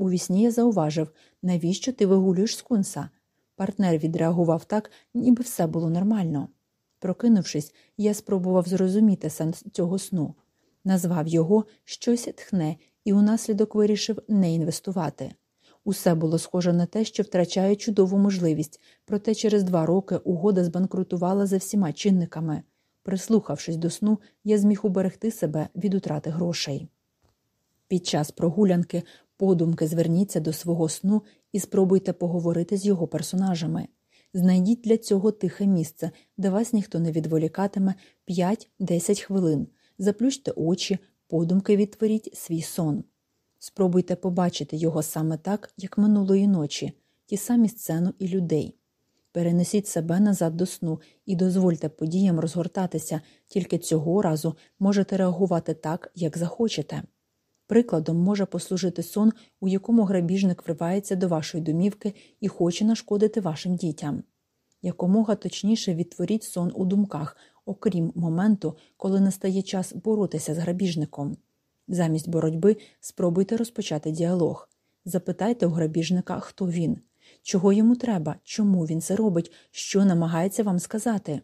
[SPEAKER 1] У вісні я зауважив, навіщо ти вигулюєш скунса? Партнер відреагував так, ніби все було нормально. Прокинувшись, я спробував зрозуміти сенс цього сну, назвав його щось тхне і унаслідок вирішив не інвестувати. Усе було схоже на те, що втрачає чудову можливість, проте через два роки угода збанкрутувала за всіма чинниками. Прислухавшись до сну, я зміг уберегти себе від утрати грошей. Під час прогулянки подумки зверніться до свого сну і спробуйте поговорити з його персонажами. Знайдіть для цього тихе місце, де вас ніхто не відволікатиме 5-10 хвилин. Заплющте очі, подумки відтворіть свій сон. Спробуйте побачити його саме так, як минулої ночі, ті самі сцену і людей. Перенесіть себе назад до сну і дозвольте подіям розгортатися, тільки цього разу можете реагувати так, як захочете. Прикладом може послужити сон, у якому грабіжник вривається до вашої домівки і хоче нашкодити вашим дітям. Якомога точніше відтворіть сон у думках, окрім моменту, коли настає час боротися з грабіжником. Замість боротьби спробуйте розпочати діалог. Запитайте у грабіжника, хто він, чого йому треба, чому він це робить, що намагається вам сказати.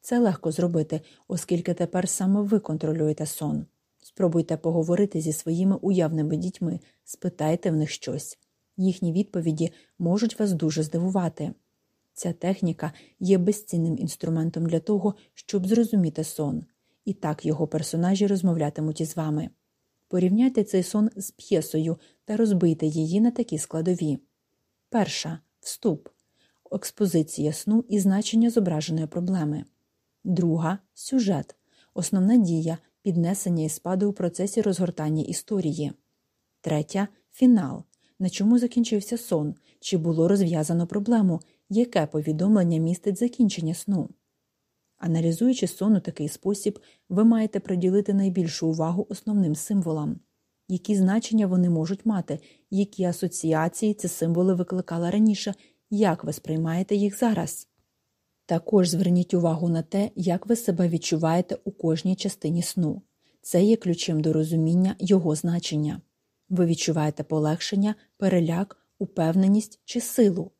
[SPEAKER 1] Це легко зробити, оскільки тепер саме ви контролюєте сон. Спробуйте поговорити зі своїми уявними дітьми, спитайте в них щось. Їхні відповіді можуть вас дуже здивувати. Ця техніка є безцінним інструментом для того, щоб зрозуміти сон, і так його персонажі розмовлятимуть із вами. Порівняйте цей сон з п'єсою та розбийте її на такі складові. Перша вступ, експозиція сну і значення зображеної проблеми. Друга сюжет, основна дія, піднесення і спаду у процесі розгортання історії. Третя фінал. На чому закінчився сон, чи було розв'язано проблему, яке повідомлення містить закінчення сну. Аналізуючи сон у такий спосіб, ви маєте приділити найбільшу увагу основним символам, які значення вони можуть мати, які асоціації ці символи викликали раніше, як ви сприймаєте їх зараз. Також зверніть увагу на те, як ви себе відчуваєте у кожній частині сну. Це є ключем до розуміння його значення. Ви відчуваєте полегшення, переляк, упевненість чи силу.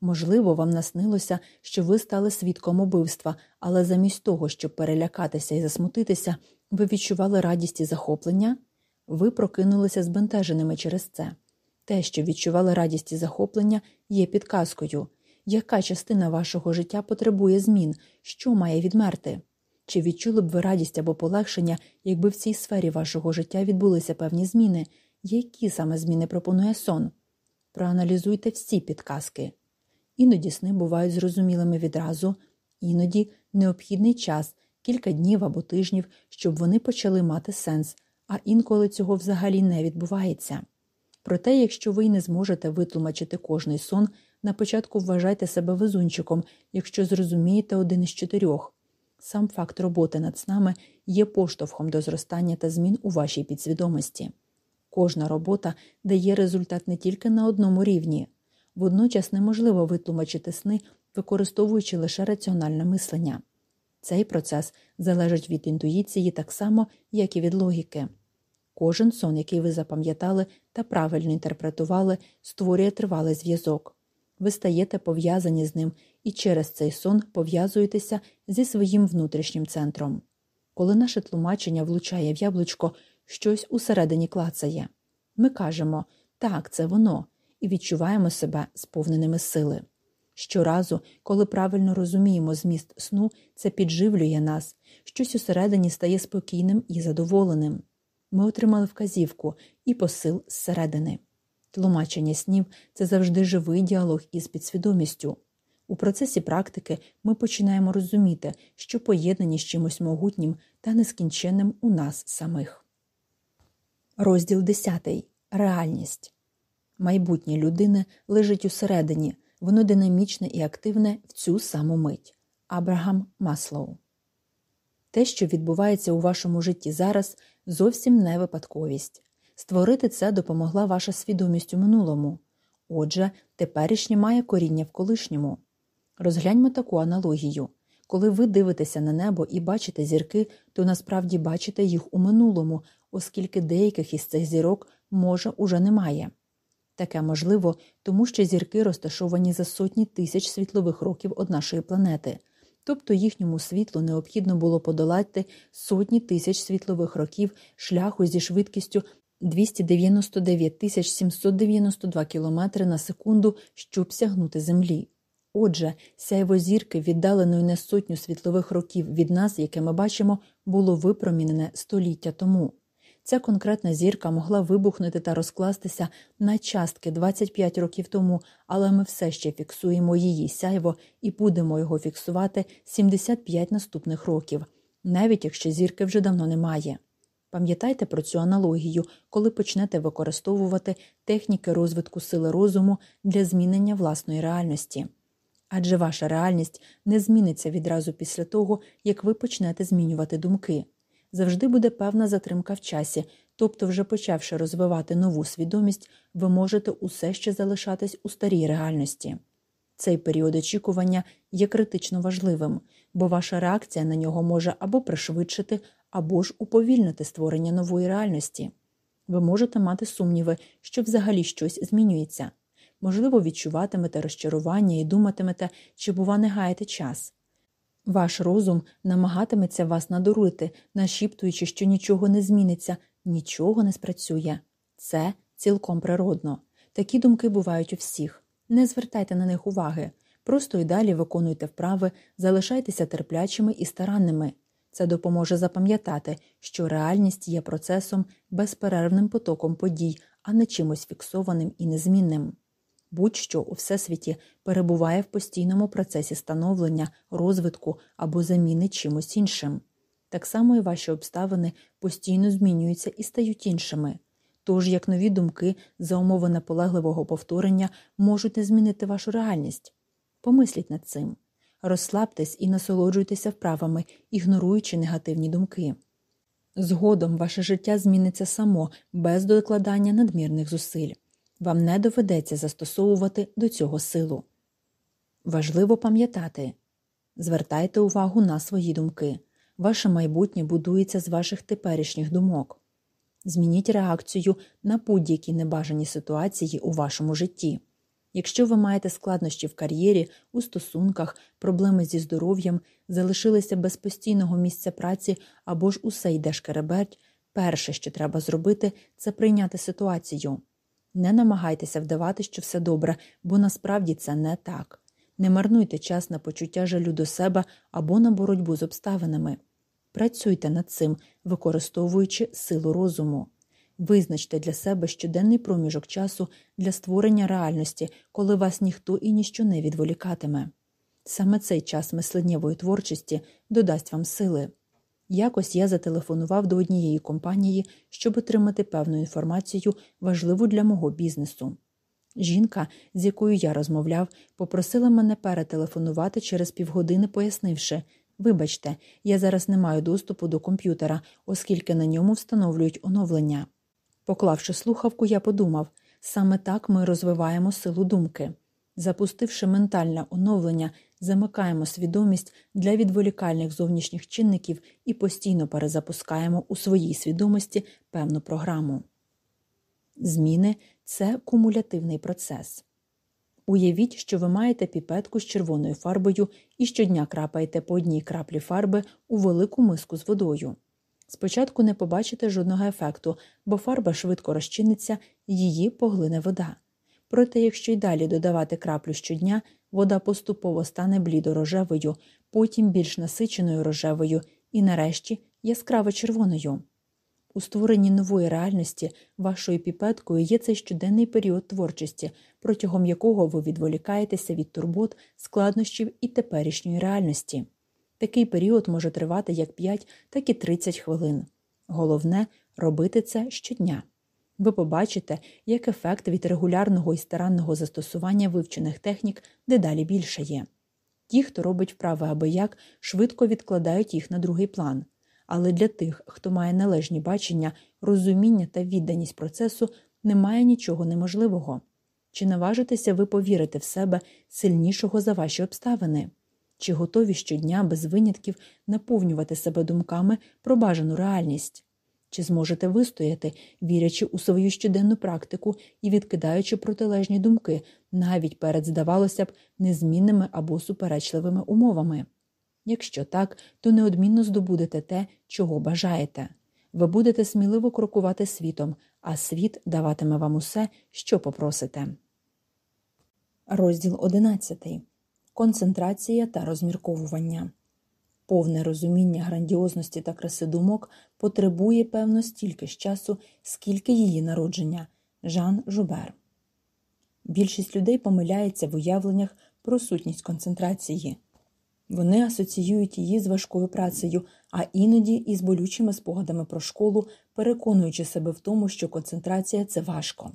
[SPEAKER 1] Можливо, вам наснилося, що ви стали свідком убивства, але замість того, щоб перелякатися і засмутитися, ви відчували радість і захоплення, ви прокинулися збентеженими через це. Те, що відчували радість і захоплення, є підказкою, яка частина вашого життя потребує змін, що має відмерти. Чи відчули б ви радість або полегшення, якби в цій сфері вашого життя відбулися певні зміни, які саме зміни пропонує сон? проаналізуйте всі підказки. Іноді сни бувають зрозумілими відразу, іноді необхідний час, кілька днів або тижнів, щоб вони почали мати сенс, а інколи цього взагалі не відбувається. Проте, якщо ви не зможете витлумачити кожний сон, на початку вважайте себе везунчиком, якщо зрозумієте один із чотирьох. Сам факт роботи над снами є поштовхом до зростання та змін у вашій підсвідомості. Кожна робота дає результат не тільки на одному рівні, водночас неможливо витлумачити сни, використовуючи лише раціональне мислення. Цей процес залежить від інтуїції так само, як і від логіки. Кожен сон, який ви запам'ятали та правильно інтерпретували, створює тривалий зв'язок. Ви стаєте пов'язані з ним і через цей сон пов'язуєтеся зі своїм внутрішнім центром. Коли наше тлумачення влучає в яблучко, щось усередині клацає. Ми кажемо так, це воно, і відчуваємо себе сповненими сили. Щоразу, коли правильно розуміємо зміст сну, це підживлює нас, щось усередині стає спокійним і задоволеним. Ми отримали вказівку і посил зсередини. Тлумачення снів це завжди живий діалог із підсвідомістю. У процесі практики ми починаємо розуміти, що поєднані з чимось могутнім та нескінченним у нас самих. Розділ 10. Реальність майбутнє людини лежить усередині, воно динамічне і активне в цю саму мить. Абрагам Маслоу. Те, що відбувається у вашому житті зараз, зовсім не випадковість. Створити це допомогла ваша свідомість у минулому. Отже, теперішнє має коріння в колишньому. Розгляньмо таку аналогію. Коли ви дивитеся на небо і бачите зірки, то насправді бачите їх у минулому, оскільки деяких із цих зірок, може, уже немає. Таке можливо, тому що зірки розташовані за сотні тисяч світлових років від нашої планети, тобто їхньому світлу необхідно було подолати сотні тисяч світлових років шляху зі швидкістю 299 792 км на секунду, щоб сягнути Землі. Отже, сяйво зірки, віддаленої не сотню світлових років від нас, яке ми бачимо, було випромінене століття тому. Ця конкретна зірка могла вибухнути та розкластися на частки 25 років тому, але ми все ще фіксуємо її сяйво і будемо його фіксувати 75 наступних років, навіть якщо зірки вже давно немає. Пам'ятайте про цю аналогію, коли почнете використовувати техніки розвитку сили розуму для змінення власної реальності. Адже ваша реальність не зміниться відразу після того, як ви почнете змінювати думки. Завжди буде певна затримка в часі, тобто, вже почавши розвивати нову свідомість, ви можете усе ще залишатись у старій реальності. Цей період очікування є критично важливим, бо ваша реакція на нього може або пришвидшити, або ж уповільнити створення нової реальності. Ви можете мати сумніви, що взагалі щось змінюється. Можливо, відчуватимете розчарування і думатимете, чи, бува, не гаєте час. Ваш розум намагатиметься вас надурити, нашіптуючи, що нічого не зміниться, нічого не спрацює. Це цілком природно. Такі думки бувають у всіх. Не звертайте на них уваги, просто й далі виконуйте вправи, залишайтеся терплячими і старанними. Це допоможе запам'ятати, що реальність є процесом, безперервним потоком подій, а не чимось фіксованим і незмінним. Будь-що у всесвіті перебуває в постійному процесі становлення, розвитку або заміни чимось іншим. Так само і ваші обставини постійно змінюються і стають іншими. Тож як нові думки за умови наполегливого повторення можуть не змінити вашу реальність. Помисліть над цим, розслабтесь і насолоджуйтеся вправами, ігноруючи негативні думки. Згодом ваше життя зміниться само без докладання надмірних зусиль. Вам не доведеться застосовувати до цього силу. Важливо пам'ятати звертайте увагу на свої думки. Ваше майбутнє будується з ваших теперішніх думок. Змініть реакцію на будь-які небажані ситуації у вашому житті. Якщо ви маєте складнощі в кар'єрі, у стосунках, проблеми зі здоров'ям, залишилися без постійного місця праці або ж усе йде шкереберть, перше, що треба зробити, це прийняти ситуацію. Не намагайтеся вдавати, що все добре, бо насправді це не так. Не марнуйте час на почуття жалю до себе або на боротьбу з обставинами. Працюйте над цим, використовуючи силу розуму. Визначте для себе щоденний проміжок часу для створення реальності, коли вас ніхто і ніщо не відволікатиме. Саме цей час мисленнєвої творчості додасть вам сили. Якось я зателефонував до однієї компанії, щоб отримати певну інформацію, важливу для мого бізнесу. Жінка, з якою я розмовляв, попросила мене перетелефонувати через півгодини, пояснивши Вибачте, я зараз не маю доступу до комп'ютера, оскільки на ньому встановлюють оновлення. Поклавши слухавку, я подумав саме так ми розвиваємо силу думки. Запустивши ментальне оновлення, замикаємо свідомість для відволікальних зовнішніх чинників і постійно перезапускаємо у своїй свідомості певну програму. Зміни це кумулятивний процес. Уявіть, що ви маєте піпетку з червоною фарбою і щодня крапаєте по одній краплі фарби у велику миску з водою. Спочатку не побачите жодного ефекту, бо фарба швидко розчиниться її поглине вода. Проте, якщо й далі додавати краплю щодня, вода поступово стане блідо-рожевою, потім більш насиченою рожевою і, нарешті, яскраво червоною. У створенні нової реальності вашою піпеткою є цей щоденний період творчості, протягом якого ви відволікаєтеся від турбот, складнощів і теперішньої реальності. Такий період може тривати як 5, так і 30 хвилин. Головне робити це щодня. Ви побачите, як ефект від регулярного і старанного застосування вивчених технік дедалі більше є. Ті, хто робить вправи аби як, швидко відкладають їх на другий план. Але для тих, хто має належні бачення, розуміння та відданість процесу, немає нічого неможливого. Чи наважитеся ви повірити в себе сильнішого за ваші обставини? Чи готові щодня без винятків наповнювати себе думками про бажану реальність? Чи зможете вистояти, вірячи у свою щоденну практику і відкидаючи протилежні думки, навіть перед, здавалося б, незмінними або суперечливими умовами? Якщо так, то неодмінно здобудете те, чого бажаєте. Ви будете сміливо крокувати світом, а світ даватиме вам усе, що попросите. Розділ 11. Концентрація та розмірковування. Повне розуміння грандіозності та краси думок потребує, певно, стільки ж часу, скільки її народження. Жан Жубер. Більшість людей помиляється в уявленнях про сутність концентрації. Вони асоціюють її з важкою працею, а іноді із болючими спогадами про школу, переконуючи себе в тому, що концентрація це важко.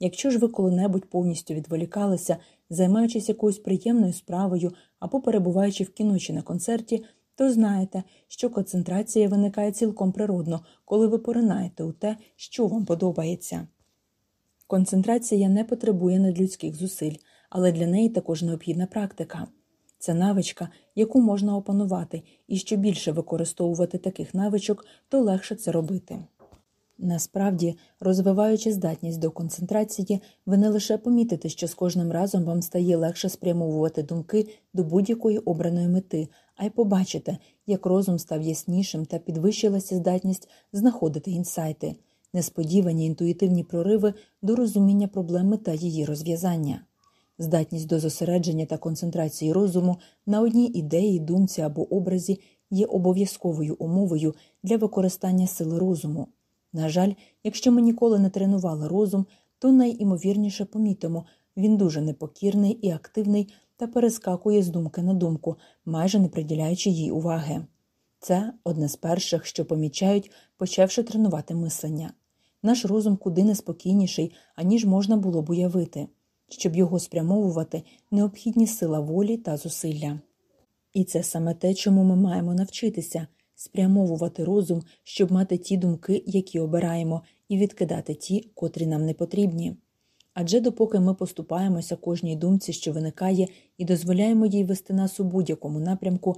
[SPEAKER 1] Якщо ж ви коли-небудь повністю відволікалися, займаючись якоюсь приємною справою або перебуваючи в кіно чи на концерті, то знаєте, що концентрація виникає цілком природно, коли ви поринаєте у те, що вам подобається. Концентрація не потребує надлюдських зусиль, але для неї також необхідна практика. Це навичка, яку можна опанувати, і що більше використовувати таких навичок, то легше це робити. Насправді, розвиваючи здатність до концентрації, ви не лише помітите, що з кожним разом вам стає легше спрямовувати думки до будь-якої обраної мети, а й побачите, як розум став яснішим та підвищилася здатність знаходити інсайти, несподівані інтуїтивні прориви до розуміння проблеми та її розв'язання. Здатність до зосередження та концентрації розуму на одній ідеї, думці або образі є обов'язковою умовою для використання сили розуму. На жаль, якщо ми ніколи не тренували розум, то найімовірніше помітимо, він дуже непокірний і активний та перескакує з думки на думку, майже не приділяючи їй уваги. Це одне з перших, що помічають, почавши тренувати мислення. Наш розум куди неспокійніший, аніж можна було б уявити. Щоб його спрямовувати, необхідні сила волі та зусилля. І це саме те, чому ми маємо навчитися спрямовувати розум, щоб мати ті думки, які обираємо, і відкидати ті, котрі нам не потрібні. Адже допоки ми поступаємося кожній думці, що виникає, і дозволяємо їй вести нас у будь-якому напрямку,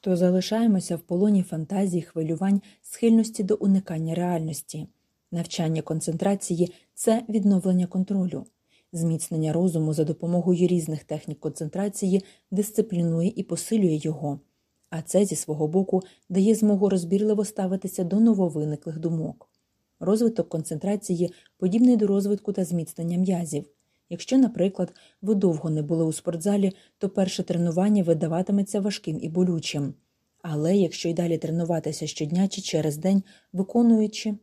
[SPEAKER 1] то залишаємося в полоні фантазій, хвилювань, схильності до уникання реальності. Навчання концентрації це відновлення контролю. Зміцнення розуму за допомогою різних технік концентрації дисциплінує і посилює його, а це зі свого боку дає змогу розбірливо ставитися до нововиниклих думок. Розвиток концентрації подібний до розвитку та зміцнення м'язів. Якщо, наприклад, ви довго не були у спортзалі, то перше тренування видаватиметься важким і болючим. Але якщо й далі тренуватися щодня чи через день, виконуючи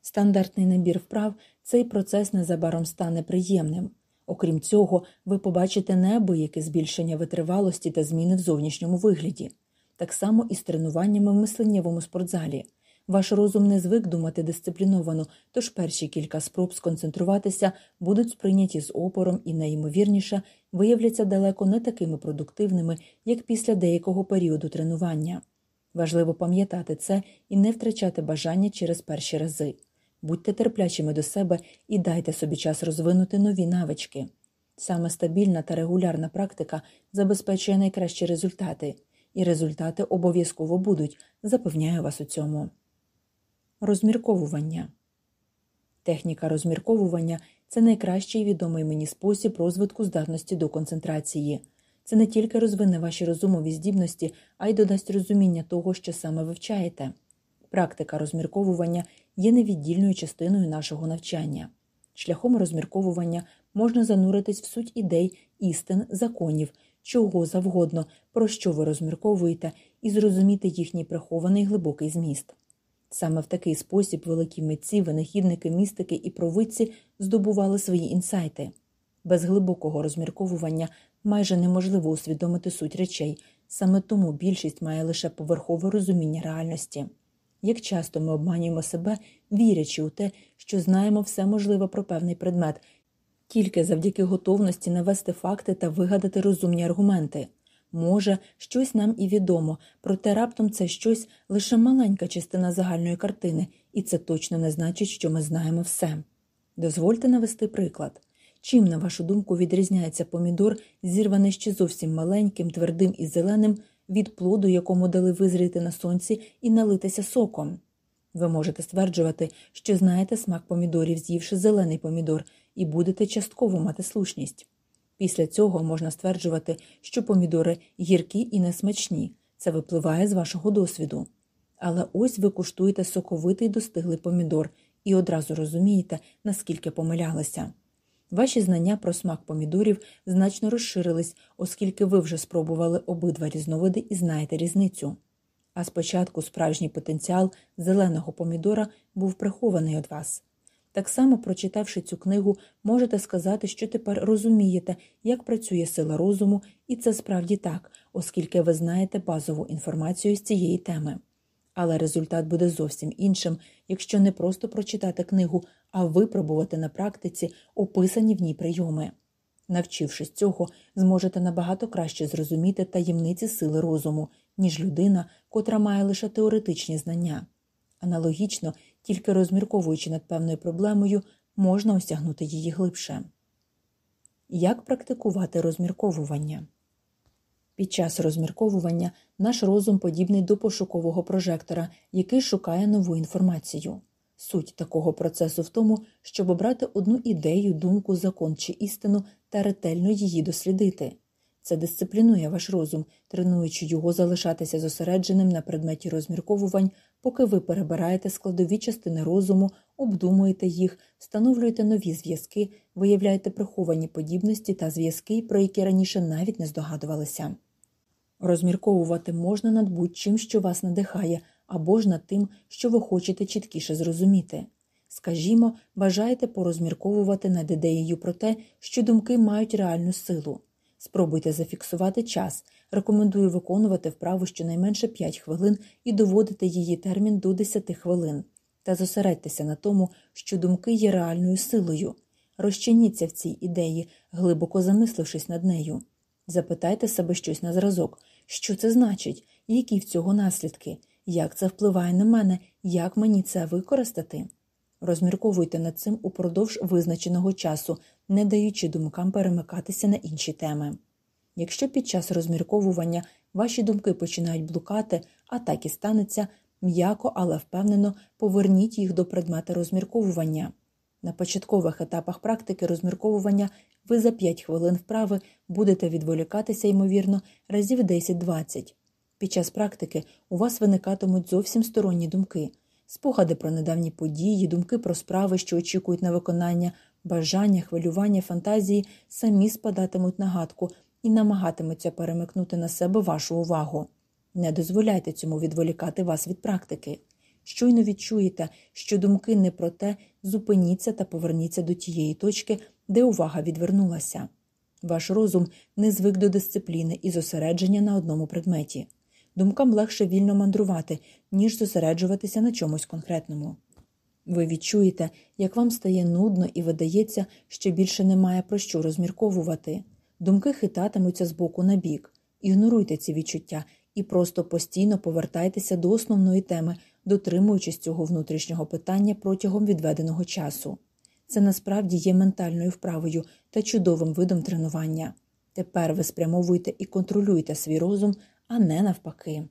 [SPEAKER 1] Стандартний набір вправ цей процес незабаром стане приємним. Окрім цього, ви побачите неабияке збільшення витривалості та зміни в зовнішньому вигляді, так само і з тренуваннями в мисленнєвому спортзалі. Ваш розум не звик думати дисципліновано, тож перші кілька спроб сконцентруватися будуть сприйняті з опором і, найімовірніше, виявляться далеко не такими продуктивними, як після деякого періоду тренування. Важливо пам'ятати це і не втрачати бажання через перші рази. Будьте терплячими до себе і дайте собі час розвинути нові навички. Саме стабільна та регулярна практика забезпечує найкращі результати, і результати обов'язково будуть, запевняю вас у цьому. Розмірковування техніка розмірковування це найкращий відомий мені спосіб розвитку здатності до концентрації. Це не тільки розвине ваші розумові здібності, а й додасть розуміння того, що саме вивчаєте. Практика розмірковування є невіддільною частиною нашого навчання. Шляхом розмірковування можна зануритись в суть ідей, істин, законів, чого завгодно, про що ви розмірковуєте, і зрозуміти їхній прихований глибокий зміст. Саме в такий спосіб великі митці, винахідники, містики і провидці здобували свої інсайти. Без глибокого розмірковування майже неможливо усвідомити суть речей, саме тому більшість має лише поверхове розуміння реальності. Як часто ми обманюємо себе, вірячи у те, що знаємо все можливе про певний предмет, тільки завдяки готовності навести факти та вигадати розумні аргументи. Може, щось нам і відомо, проте раптом це щось лише маленька частина загальної картини, і це точно не значить, що ми знаємо все. Дозвольте навести приклад. Чим, на вашу думку, відрізняється помідор, зірваний ще зовсім маленьким, твердим і зеленим, від плоду, якому дали визріти на сонці і налитися соком? Ви можете стверджувати, що знаєте смак помідорів, з'ївши зелений помідор, і будете частково мати слушність. Після цього можна стверджувати, що помідори гіркі і несмачні, це випливає з вашого досвіду. Але ось ви куштуєте соковитий достиглий помідор і одразу розумієте, наскільки помилялися. Ваші знання про смак помідорів значно розширились, оскільки ви вже спробували обидва різновиди і знаєте різницю. А спочатку справжній потенціал зеленого помідора був прихований від вас. Так само, прочитавши цю книгу, можете сказати, що тепер розумієте, як працює сила розуму, і це справді так, оскільки ви знаєте базову інформацію з цієї теми. Але результат буде зовсім іншим, якщо не просто прочитати книгу, а випробувати на практиці описані в ній прийоми. Навчившись цього, зможете набагато краще зрозуміти таємниці сили розуму, ніж людина, котра має лише теоретичні знання. Аналогічно, тільки розмірковуючи над певною проблемою, можна осягнути її глибше. Як практикувати розмірковування? Під час розмірковування наш розум подібний до пошукового прожектора, який шукає нову інформацію. Суть такого процесу в тому, щоб обрати одну ідею, думку, закон чи істину та ретельно її дослідити. Це дисциплінує ваш розум, тренуючи його залишатися зосередженим на предметі розмірковувань, поки ви перебираєте складові частини розуму, обдумуєте їх, встановлюєте нові зв'язки, виявляєте приховані подібності та зв'язки, про які раніше навіть не здогадувалися. Розмірковувати можна над будь-чим, що вас надихає, або ж над тим, що ви хочете чіткіше зрозуміти. Скажімо, бажаєте порозмірковувати над ідеєю про те, що думки мають реальну силу. Спробуйте зафіксувати час. Рекомендую виконувати вправу щонайменше 5 хвилин і доводити її термін до 10 хвилин. Та зосередьтеся на тому, що думки є реальною силою. Розчиніться в цій ідеї, глибоко замислившись над нею. Запитайте себе щось на зразок, що це значить, які в цього наслідки, як це впливає на мене, як мені це використати. Розмірковуйте над цим упродовж визначеного часу, не даючи думкам перемикатися на інші теми. Якщо під час розмірковування ваші думки починають блукати, а так і станеться, м'яко, але впевнено поверніть їх до предмета розмірковування. На початкових етапах практики розмірковування ви за 5 хвилин вправи будете відволікатися, ймовірно, разів 10-20. Під час практики у вас виникатимуть зовсім сторонні думки, спогади про недавні події, думки про справи, що очікують на виконання, бажання, хвилювання, фантазії самі спадатимуть на гадку і намагатимуться перемикнути на себе вашу увагу. Не дозволяйте цьому відволікати вас від практики. Щойно відчуєте, що думки не про те, зупиніться та поверніться до тієї точки, де увага відвернулася. Ваш розум не звик до дисципліни і зосередження на одному предметі. Думкам легше вільно мандрувати, ніж зосереджуватися на чомусь конкретному. Ви відчуєте, як вам стає нудно і видається, що більше немає про що розмірковувати. Думки хитатимуться з боку на бік. Ігноруйте ці відчуття і просто постійно повертайтеся до основної теми, дотримуючись цього внутрішнього питання протягом відведеного часу. Це насправді є ментальною вправою та чудовим видом тренування. Тепер ви спрямовуєте і контролюєте свій розум, а не навпаки.